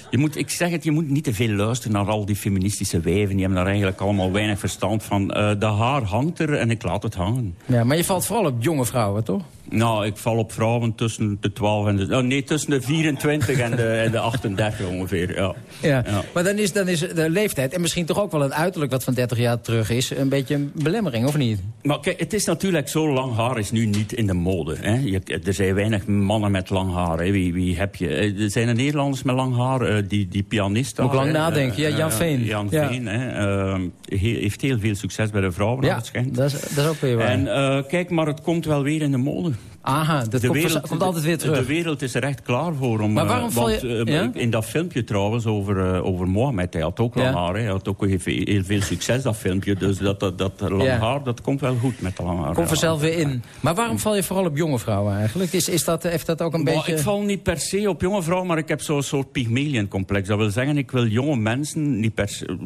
Je moet, ik zeg het, je moet niet te veel luisteren naar al die feministische wijven. Die hebben daar eigenlijk allemaal weinig verstand van. Uh, de haar hangt er en ik laat het hangen. Ja, maar je valt vooral op jonge vrouwen, toch? Nou, ik val op vrouwen tussen de 12 en de... Oh, nee, tussen de 24 en de, en de 38 ongeveer, ja. Ja. Maar dan is, dan is de leeftijd, en misschien toch ook wel een uiterlijk wat van 30 jaar terug is... een beetje een belemmering, of niet? Maar kijk, het is natuurlijk zo, lang haar is nu niet in de mode. Hè. Je, er zijn weinig mannen met lang haar. Hè. Wie, wie heb je? Eh, Er zijn er Nederlanders met lang haar, eh, die, die pianist. Moet lang hè. nadenken. Ja, Jan eh, Veen. Jan Ja. Veen, hè. Eh, he- heeft heel veel succes bij de vrouwen, Ja, dat is, dat is ook weer waar. En kijk, maar het komt wel weer in de mode. Aha, dat De komt, wereld- komt altijd weer terug. De wereld is er echt klaar voor. Om, Maar eh, waarom val want, je- eh, ja? In dat filmpje trouwens over, eh, over Mohammed, hij had ook lang Ja. haar. Hij had ook heel veel, heel veel succes, dat filmpje. Dus dat, dat, dat lang Ja. haar, dat komt wel goed met lang haar. Komt vanzelf weer in. Maar waarom val je vooral op jonge vrouwen eigenlijk? Is, is dat, heeft dat ook een Maar beetje... Ik val niet per se op jonge vrouwen, maar ik heb zo'n soort Pygmalion-complex. Dat wil zeggen, ik wil jonge mensen, niet per se,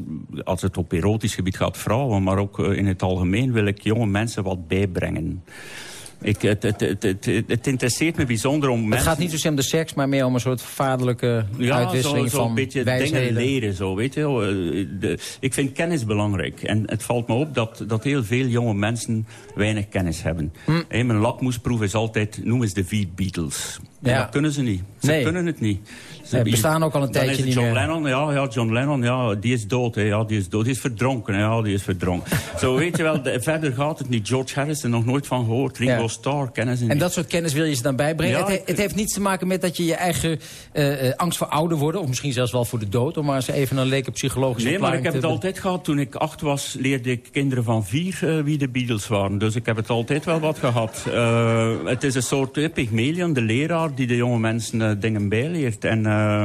als het op erotisch gebied gaat, vrouwen... maar ook in het algemeen wil ik jonge mensen wat bijbrengen. Ik, het, het, het, het, het interesseert me bijzonder om Het gaat niet zozeer om de seks, maar meer om een soort vaderlijke Ja, uitwisseling van beetje dingen leren, zo, weet je. Eh, De, ik vind kennis belangrijk. En het valt me op dat, dat heel veel jonge mensen weinig kennis hebben. Hm. Mijn lakmoesproef is altijd, noem eens de vier Beatles. En Ja. Dat kunnen ze niet. Ze Nee. kunnen het niet. Ze Nee, bestaan ook al een tijdje niet John meer. Lennon, ja, ja, John Lennon, ja, die is dood, hè, ja, die is dood. Die is verdronken, hè, ja, die is verdronken. Zo weet je wel, de- verder gaat het niet. George Harrison, nog nooit van gehoord. Ringo Ja. Starr, kennen ze niet. En dat soort kennis wil je ze dan bijbrengen. Ja, het, he- het heeft niets te maken met dat je je eigen eh, eh, angst voor ouder worden... of misschien zelfs wel voor de dood... om maar eens even een leken psychologische Nee, maar ik heb het altijd gehad. Toen ik acht was, leerde ik kinderen van vier eh, wie de Beatles waren. Dus ik heb het altijd wel wat gehad. Eh, het is een soort uh, Pygmalion, de leraar die de jonge mensen eh, dingen bijleert. En, eh,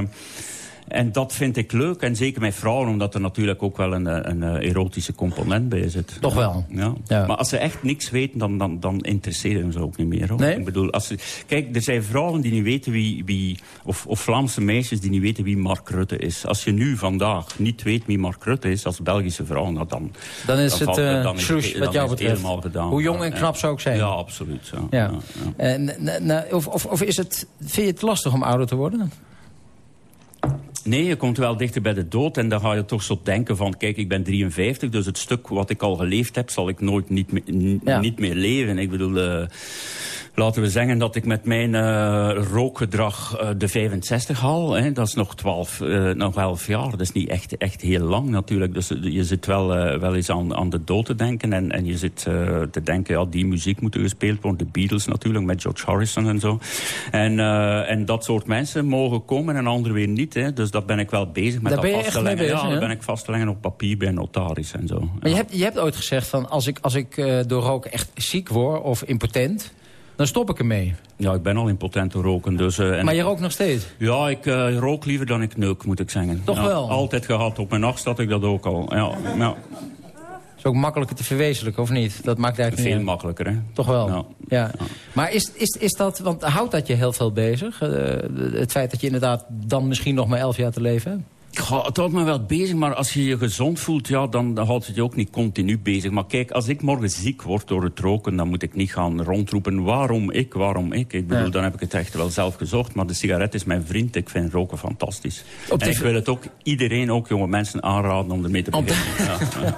en dat vind ik leuk. En zeker met vrouwen, omdat er natuurlijk ook wel een, eh, een, eh, erotische component bij zit. Toch wel? Ja. Ja. Maar als ze echt niks weten, dan, dan, dan interesseren ze ook niet meer. Hoor. Nee? Ik bedoel, als ze, kijk, er zijn vrouwen die niet weten wie... wie of, of Vlaamse meisjes die niet weten wie Mark Rutte is. Als je nu vandaag niet weet wie Mark Rutte is als Belgische vrouw... Nou, dan, Dan is het dan is wat jou betreft. helemaal gedaan. Hoe jong en knap zou ook zijn. Ja, absoluut. Ja. Ja. Ja, En, of, of, of is het, vind je het lastig om ouder te worden? Nee, je komt wel dichter bij de dood en dan ga je toch zo denken van... kijk, ik ben 53, dus het stuk wat ik al geleefd heb... zal ik nooit niet, me- n- Ja. niet meer leven. Ik bedoel, eh, laten we zeggen dat ik met mijn eh, rookgedrag eh, de 65 haal. Hè. Dat is nog 12, eh, nog 11 jaar. Dat is niet echt, echt heel lang natuurlijk. Dus je zit wel, wel eens aan, aan de dood te denken. En, en je zit te denken, ja, die muziek moet er gespeeld worden. De Beatles natuurlijk, met George Harrison en zo. En, en dat soort mensen mogen komen en anderen weer niet. Hè. Dus daar ben ik wel bezig met Daar dat vast te leggen. ja, daar hè? ben ik vast te leggen op papier bij notaris en zo. Maar je, hebt, je hebt ooit gezegd van als ik, als ik door roken echt ziek word of impotent... dan stop ik ermee. Ja, ik ben al impotent roken. Dus, eh, en Maar je rookt nog steeds? Ja, ik eh, rook liever dan ik neuk, moet ik zeggen. Toch Ja, wel? Altijd gehad. Op mijn nacht had ik dat ook al. Ja, ja. is ook makkelijker te verwezenlijken, of niet? Dat maakt eigenlijk Veel niet makkelijker, hè? Toch wel? Ja. Ja. Maar is, is, is dat, want houdt dat je heel veel bezig? Eh, het feit dat je inderdaad dan misschien nog maar elf jaar te leven hebt? Ja, het houdt me wel bezig, maar als je je gezond voelt, ja, dan, dan houdt het je ook niet continu bezig. Maar kijk, als ik morgen ziek word door het roken, dan moet ik niet gaan rondroepen waarom ik, waarom ik. Ik bedoel, Ja. dan heb ik het echt wel zelf gezocht. Maar de sigaret is mijn vriend, ik vind roken fantastisch. Op en ik wil het ook iedereen, ook jonge mensen, aanraden om ermee te beginnen. Ja, ja.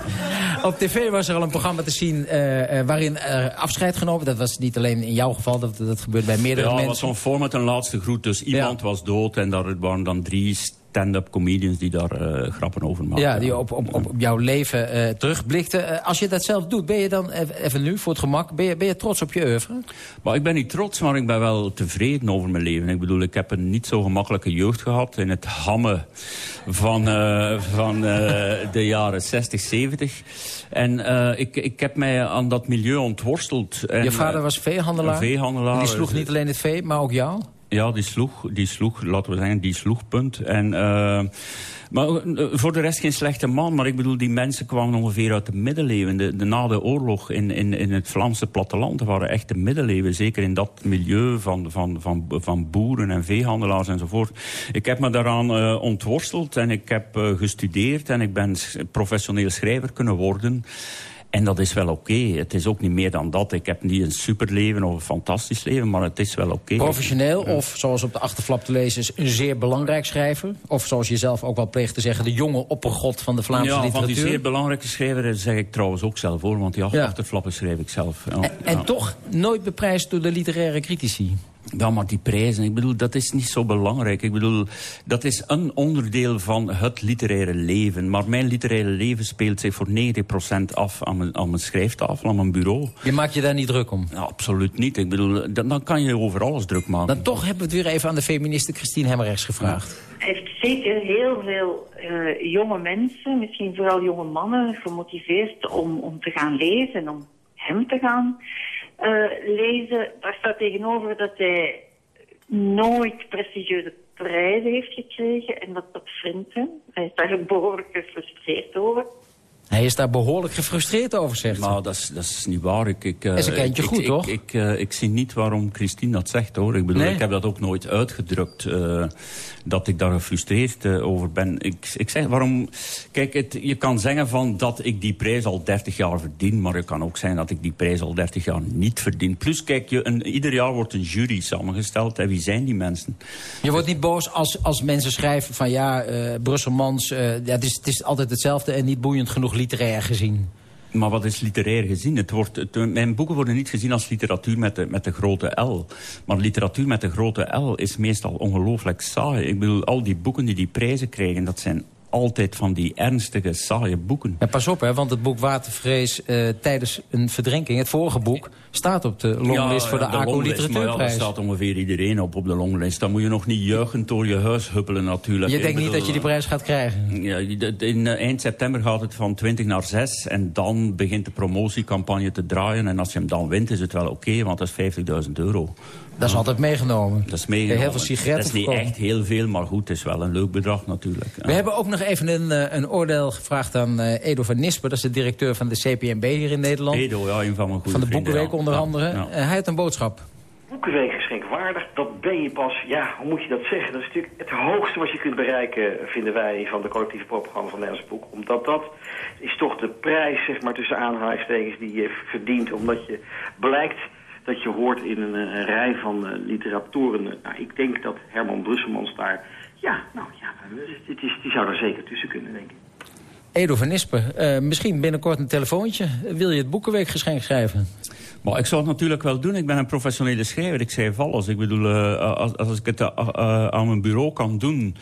Op tv was er al een programma te zien eh, eh, waarin er afscheid genomen. Dat was niet alleen in jouw geval, dat, dat gebeurt bij meerdere Ja, het was mensen. zo'n format, een laatste groet. Dus iemand was dood en daar waren dan drie stand-up comedians die daar eh, grappen over maakten. Ja, die op, op, op jouw leven terugblikten. Eh, als je dat zelf doet, ben je dan, even nu voor het gemak, ben je, ben je trots op je oeuvre? Maar ik ben niet trots, maar ik ben wel tevreden over mijn leven. Ik bedoel, ik heb een niet zo gemakkelijke jeugd gehad in het hammen van, van de jaren 60, 70. En ik, ik heb mij aan dat milieu ontworsteld. En, je vader was veehandelaar. Een veehandelaar. Die sloeg niet alleen het vee, maar ook jou? Ja, die sloeg, die sloeg, laten we zeggen, die sloeg, punt. En, eh, maar eh, voor de rest geen slechte man. Maar ik bedoel, die mensen kwamen ongeveer uit de middeleeuwen. De, na de oorlog in, in, in het Vlaamse platteland waren echt de middeleeuwen. Zeker in dat milieu van, van, van, van boeren en veehandelaars enzovoort. Ik heb me daaraan eh, ontworsteld en ik heb gestudeerd. En ik ben professioneel schrijver kunnen worden. En dat is wel oké. Het is ook niet meer dan dat. Ik heb niet een superleven of een fantastisch leven, maar het is wel oké. Professioneel of, zoals op de achterflap te lezen is, een zeer belangrijk schrijver? Of zoals je zelf ook wel pleegt te zeggen, de jonge oppergod van de Vlaamse ja, literatuur? van die zeer belangrijke schrijver zeg ik trouwens ook zelf hoor. Want die achterflappen schreef ik zelf. Ja, En, en ja. toch nooit beprijsd door de literaire critici? Ja, maar die prijzen, ik bedoel, dat is niet zo belangrijk. Ik bedoel, dat is een onderdeel van het literaire leven. Maar mijn literaire leven speelt zich voor 90% af aan mijn, aan mijn schrijftafel, aan mijn bureau. Je maakt je daar niet druk om? Ja, absoluut niet. Ik bedoel, dan, dan kan je over alles druk maken. Dan toch hebben we het weer even aan de feministe Christine Hemmerrechts gevraagd. Hij heeft zeker heel veel eh, jonge mensen, misschien vooral jonge mannen, gemotiveerd om, om te gaan lezen en om hem te gaan eh, lezen. Daar staat tegenover dat hij nooit prestigieuze prijzen heeft gekregen en dat dat vindt hem. Hij is daar behoorlijk gefrustreerd over. Hij is daar behoorlijk gefrustreerd over, zegt Nou, dat is, dat is niet waar. Ik, ik, eh, Is een kindje ik, goed, ik, toch? Ik, ik, eh, ik zie niet waarom Christine dat zegt, hoor. Ik bedoel, Nee? ik heb dat ook nooit uitgedrukt, eh, dat ik daar gefrustreerd over ben. Ik, ik zeg, waarom... Kijk, het, je kan zeggen van dat ik die prijs al 30 jaar verdien, maar het kan ook zijn dat ik die prijs al 30 jaar niet verdien. Plus, kijk, je, een, ieder jaar wordt een jury samengesteld. En wie zijn die mensen? Je wordt niet boos als, als mensen schrijven van ja, Brusselmans, ja, het, is, het is altijd hetzelfde en niet boeiend genoeg literair gezien. Maar wat is literair gezien? Het wordt, mijn boeken worden niet gezien als literatuur met de, met de grote L. Maar literatuur met de grote L is meestal ongelooflijk saai. Ik bedoel, al die boeken die die prijzen krijgen, dat zijn altijd van die ernstige, saaie boeken. Ja, pas op, hè, want het boek Watervrees eh, tijdens een verdrinking, het vorige boek, staat op de longlist voor de, ACO maar ja, Literatuurprijs. daar staat ongeveer iedereen op, op de longlist. Dan moet je nog niet juichend door je huis huppelen natuurlijk. je denkt niet dat je die prijs gaat krijgen? Ja, in eh, eind september gaat het van 20 naar 6 en dan begint de promotiecampagne te draaien. En als je hem dan wint is het wel oké, want dat is 50.000 euro. Dat is altijd meegenomen. Dat is meegenomen. Heel veel sigaretten Dat is niet echt heel veel, maar goed, het is wel een leuk bedrag natuurlijk. Ja. We hebben ook nog even een, eh, een oordeel gevraagd aan eh, Edo van Nispen. Dat is de directeur van de CPNB hier in Nederland. Edo, ja, een van mijn goede van de vrienden, Boekenweek ja. onder Ja, andere. ja. Eh, hij heeft een boodschap. Boekenweek geschenkwaardig, dat ben je pas, ja, hoe moet je dat zeggen? Dat is natuurlijk het hoogste wat je kunt bereiken, vinden wij, van de collectieve propaganda van Nederlands Boek. Omdat dat is toch de prijs, zeg maar, tussen aanhalingstekens die je verdient. Omdat je blijkt dat je hoort in een, een rij van eh, literatoren. Nou, ik denk dat Herman Brusselmans daar, ja, nou ja, het is, die zou er zeker tussen kunnen, denk ik. Edo van Nispen, eh, misschien binnenkort een telefoontje. Wil je het Boekenweekgeschenk schrijven? Maar ik zou het natuurlijk wel doen. Ik ben een professionele schrijver. Ik schrijf alles. Ik bedoel, eh, als, als ik het eh, eh, aan mijn bureau kan doen,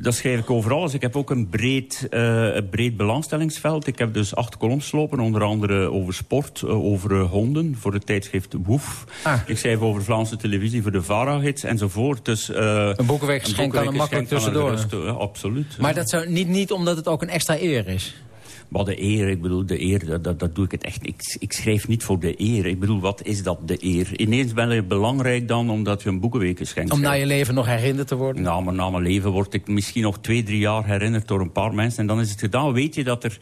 dan schrijf ik over alles. Ik heb ook een breed, eh, een breed belangstellingsveld. Ik heb dus acht columns lopen, onder andere over sport, eh, over eh, honden, voor het tijdschrift Woef. Ik schrijf over Vlaamse televisie voor de VARA-hits enzovoort. Dus, eh, Een Boekenweekgeschenk kan er makkelijk tussendoor. eh, absoluut. Maar dat zou niet, niet omdat het ook een extra eer is. Maar de eer, ik bedoel, de eer, dat- dat, doe ik het echt. Ik, ik schrijf niet voor de eer. Ik bedoel, wat is dat, de eer? Ineens ben je belangrijk dan omdat je een boekenweekgeschenk Om na je leven nog herinnerd te worden. Nou, maar na mijn leven word ik misschien nog twee, drie jaar herinnerd door een paar mensen. En dan is het gedaan. Weet je dat er...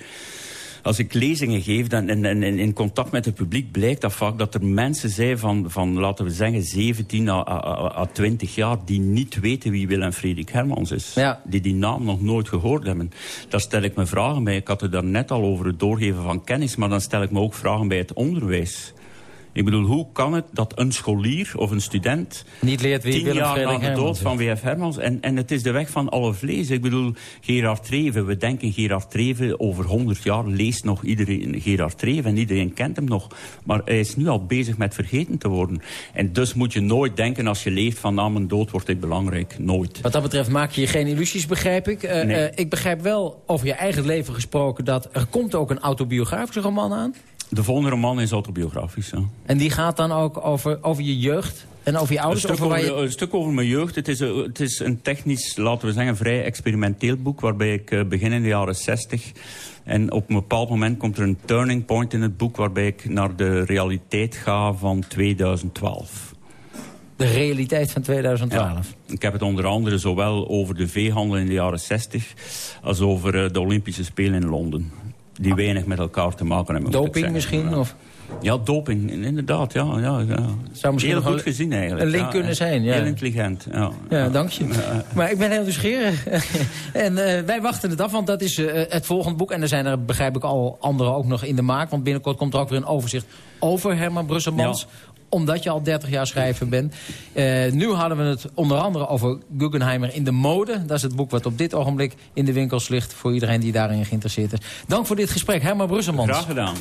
Als ik lezingen geef dan, en, en, en in contact met het publiek blijkt dat vaak dat er mensen zijn van, van laten we zeggen, 17 à, à, à 20 jaar die niet weten wie Willem Frederik Hermans is. Die die naam nog nooit gehoord hebben. Daar stel ik me vragen bij. Ik had het daar net al over het doorgeven van kennis, maar dan stel ik me ook vragen bij het onderwijs. Ik bedoel, hoe kan het dat een scholier of een student... Niet leert wie tien Willem jaar na de dood Hermans van W.F. Hermans... En, en het is de weg van alle vlees. Ik bedoel, Gerard Treven, we denken Gerard Treven... over 100 jaar leest nog iedereen Gerard Treven en iedereen kent hem nog. Maar hij is nu al bezig met vergeten te worden. En dus moet je nooit denken als je leeft van... na mijn dood word ik belangrijk. Nooit. Wat dat betreft maak je je geen illusies, begrijp ik. Eh, Nee. eh, ik begrijp wel, over je eigen leven gesproken... dat er komt ook een autobiografische roman aan. De volgende roman is autobiografisch, ja. En die gaat dan ook over, over je jeugd en over je Een ouders? stuk, over je... een stuk over mijn jeugd. Het is, een- het is een technisch, laten we zeggen, vrij experimenteel boek... waarbij ik eh, begin in de jaren 60... En op een bepaald moment komt er een turning point in het boek... waarbij ik naar de realiteit ga van 2012. De realiteit van 2012. Ik heb het onder andere zowel over de veehandel in de jaren 60... als over eh, de Olympische Spelen in Londen. Die weinig met elkaar te maken hebben. Doping misschien? Of? Ja, doping, inderdaad. Ja, ja, ja. Zou misschien heel goed gezien eigenlijk. een link ja, kunnen zijn, ja. Heel intelligent, ja. Ja, dank je. Maar ik ben heel nieuwsgierig. en eh, wij wachten het af, want dat is eh, het volgende boek. En er zijn er, begrijp ik, al andere ook nog in de maak. Want binnenkort komt er ook weer een overzicht over Herman Brusselmans. Omdat je al 30 jaar schrijver bent. Eh, nu hadden we het onder andere over Guggenheimer in de mode. Dat is het boek wat op dit ogenblik in de winkels ligt... voor iedereen die daarin geïnteresseerd is. Dank voor dit gesprek, Herman Brusselmans. Graag gedaan.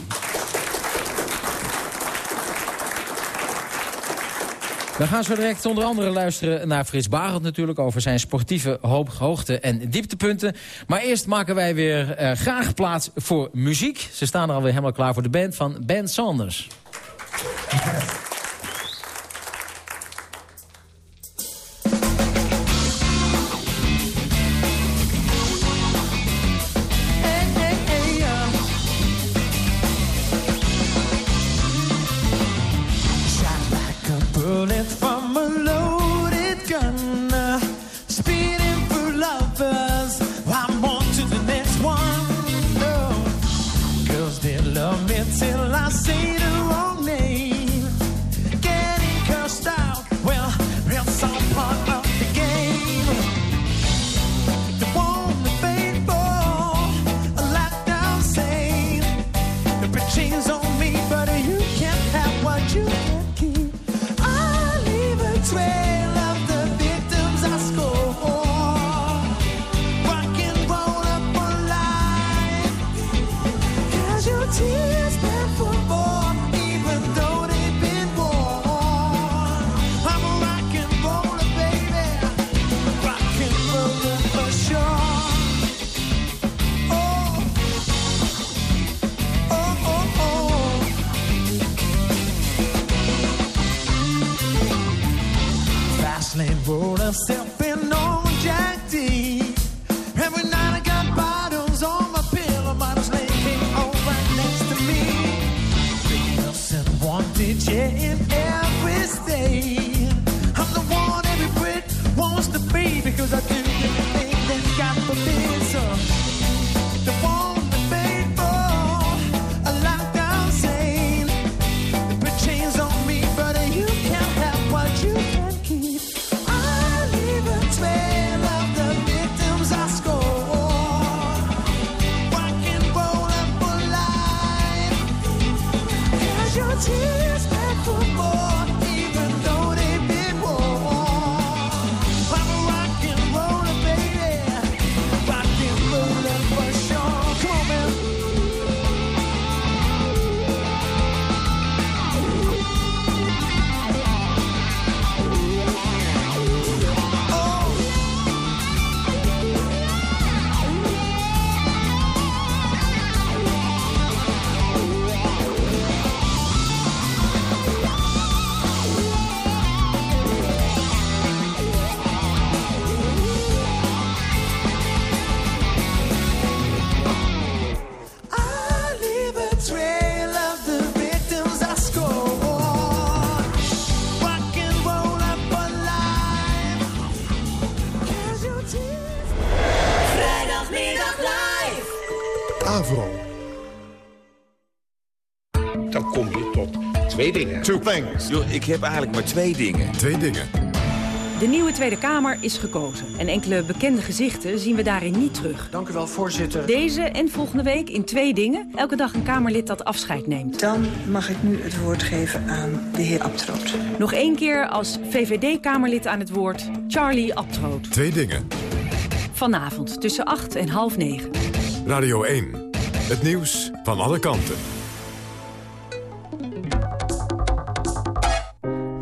We gaan zo direct onder andere luisteren naar Frits Barend natuurlijk... over zijn sportieve hoogte- en dieptepunten. Maar eerst maken wij weer eh, graag plaats voor muziek. Ze staan er alweer helemaal klaar voor de band van Ben Sanders. Two things. Yo, ik heb eigenlijk maar twee dingen. Twee dingen. De nieuwe Tweede Kamer is gekozen. En enkele bekende gezichten zien we daarin niet terug. Dank u wel, voorzitter. Deze en volgende week in twee dingen. Elke dag een Kamerlid dat afscheid neemt. Dan mag ik nu het woord geven aan de heer Abtroot. Nog één keer als VVD-Kamerlid aan het woord Charlie Abtroot. Twee dingen. Vanavond tussen 8 en half negen. Radio 1. Het nieuws van alle kanten.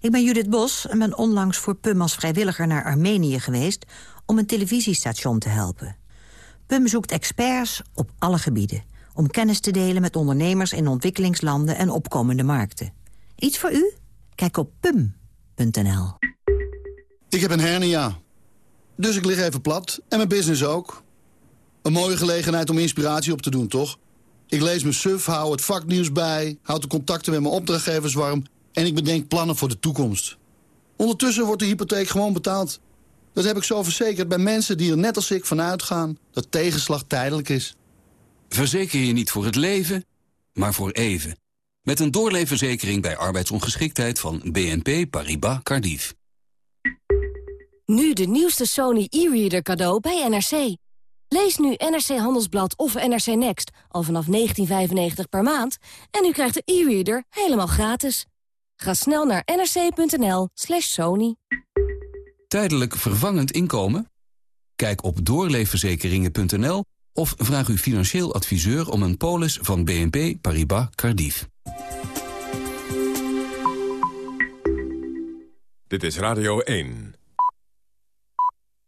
Ik ben Judith Bos en ben onlangs voor PUM als vrijwilliger naar Armenië geweest... om een televisiestation te helpen. PUM zoekt experts op alle gebieden... om kennis te delen met ondernemers in ontwikkelingslanden en opkomende markten. Iets voor u? Kijk op pum.nl. Ik heb een hernia. Dus ik lig even plat. En mijn business ook. Een mooie gelegenheid om inspiratie op te doen, toch? Ik lees mijn suf, hou het vaknieuws bij... houd de contacten met mijn opdrachtgevers warm... en ik bedenk plannen voor de toekomst. Ondertussen wordt de hypotheek gewoon betaald. Dat heb ik zo verzekerd bij mensen die er net als ik van uitgaan... dat tegenslag tijdelijk is. Verzeker je niet voor het leven, maar voor even. Met een doorleefverzekering bij arbeidsongeschiktheid van BNP Paribas Cardiff. Nu de nieuwste Sony e-reader cadeau bij NRC. Lees nu NRC Handelsblad of NRC Next al vanaf 19,95 per maand... en u krijgt de e-reader helemaal gratis. Ga snel naar nrc.nl slash sony. Tijdelijk vervangend inkomen? Kijk op doorleefverzekeringen.nl of vraag uw financieel adviseur om een polis van BNP Paribas Cardiff. Dit is Radio 1.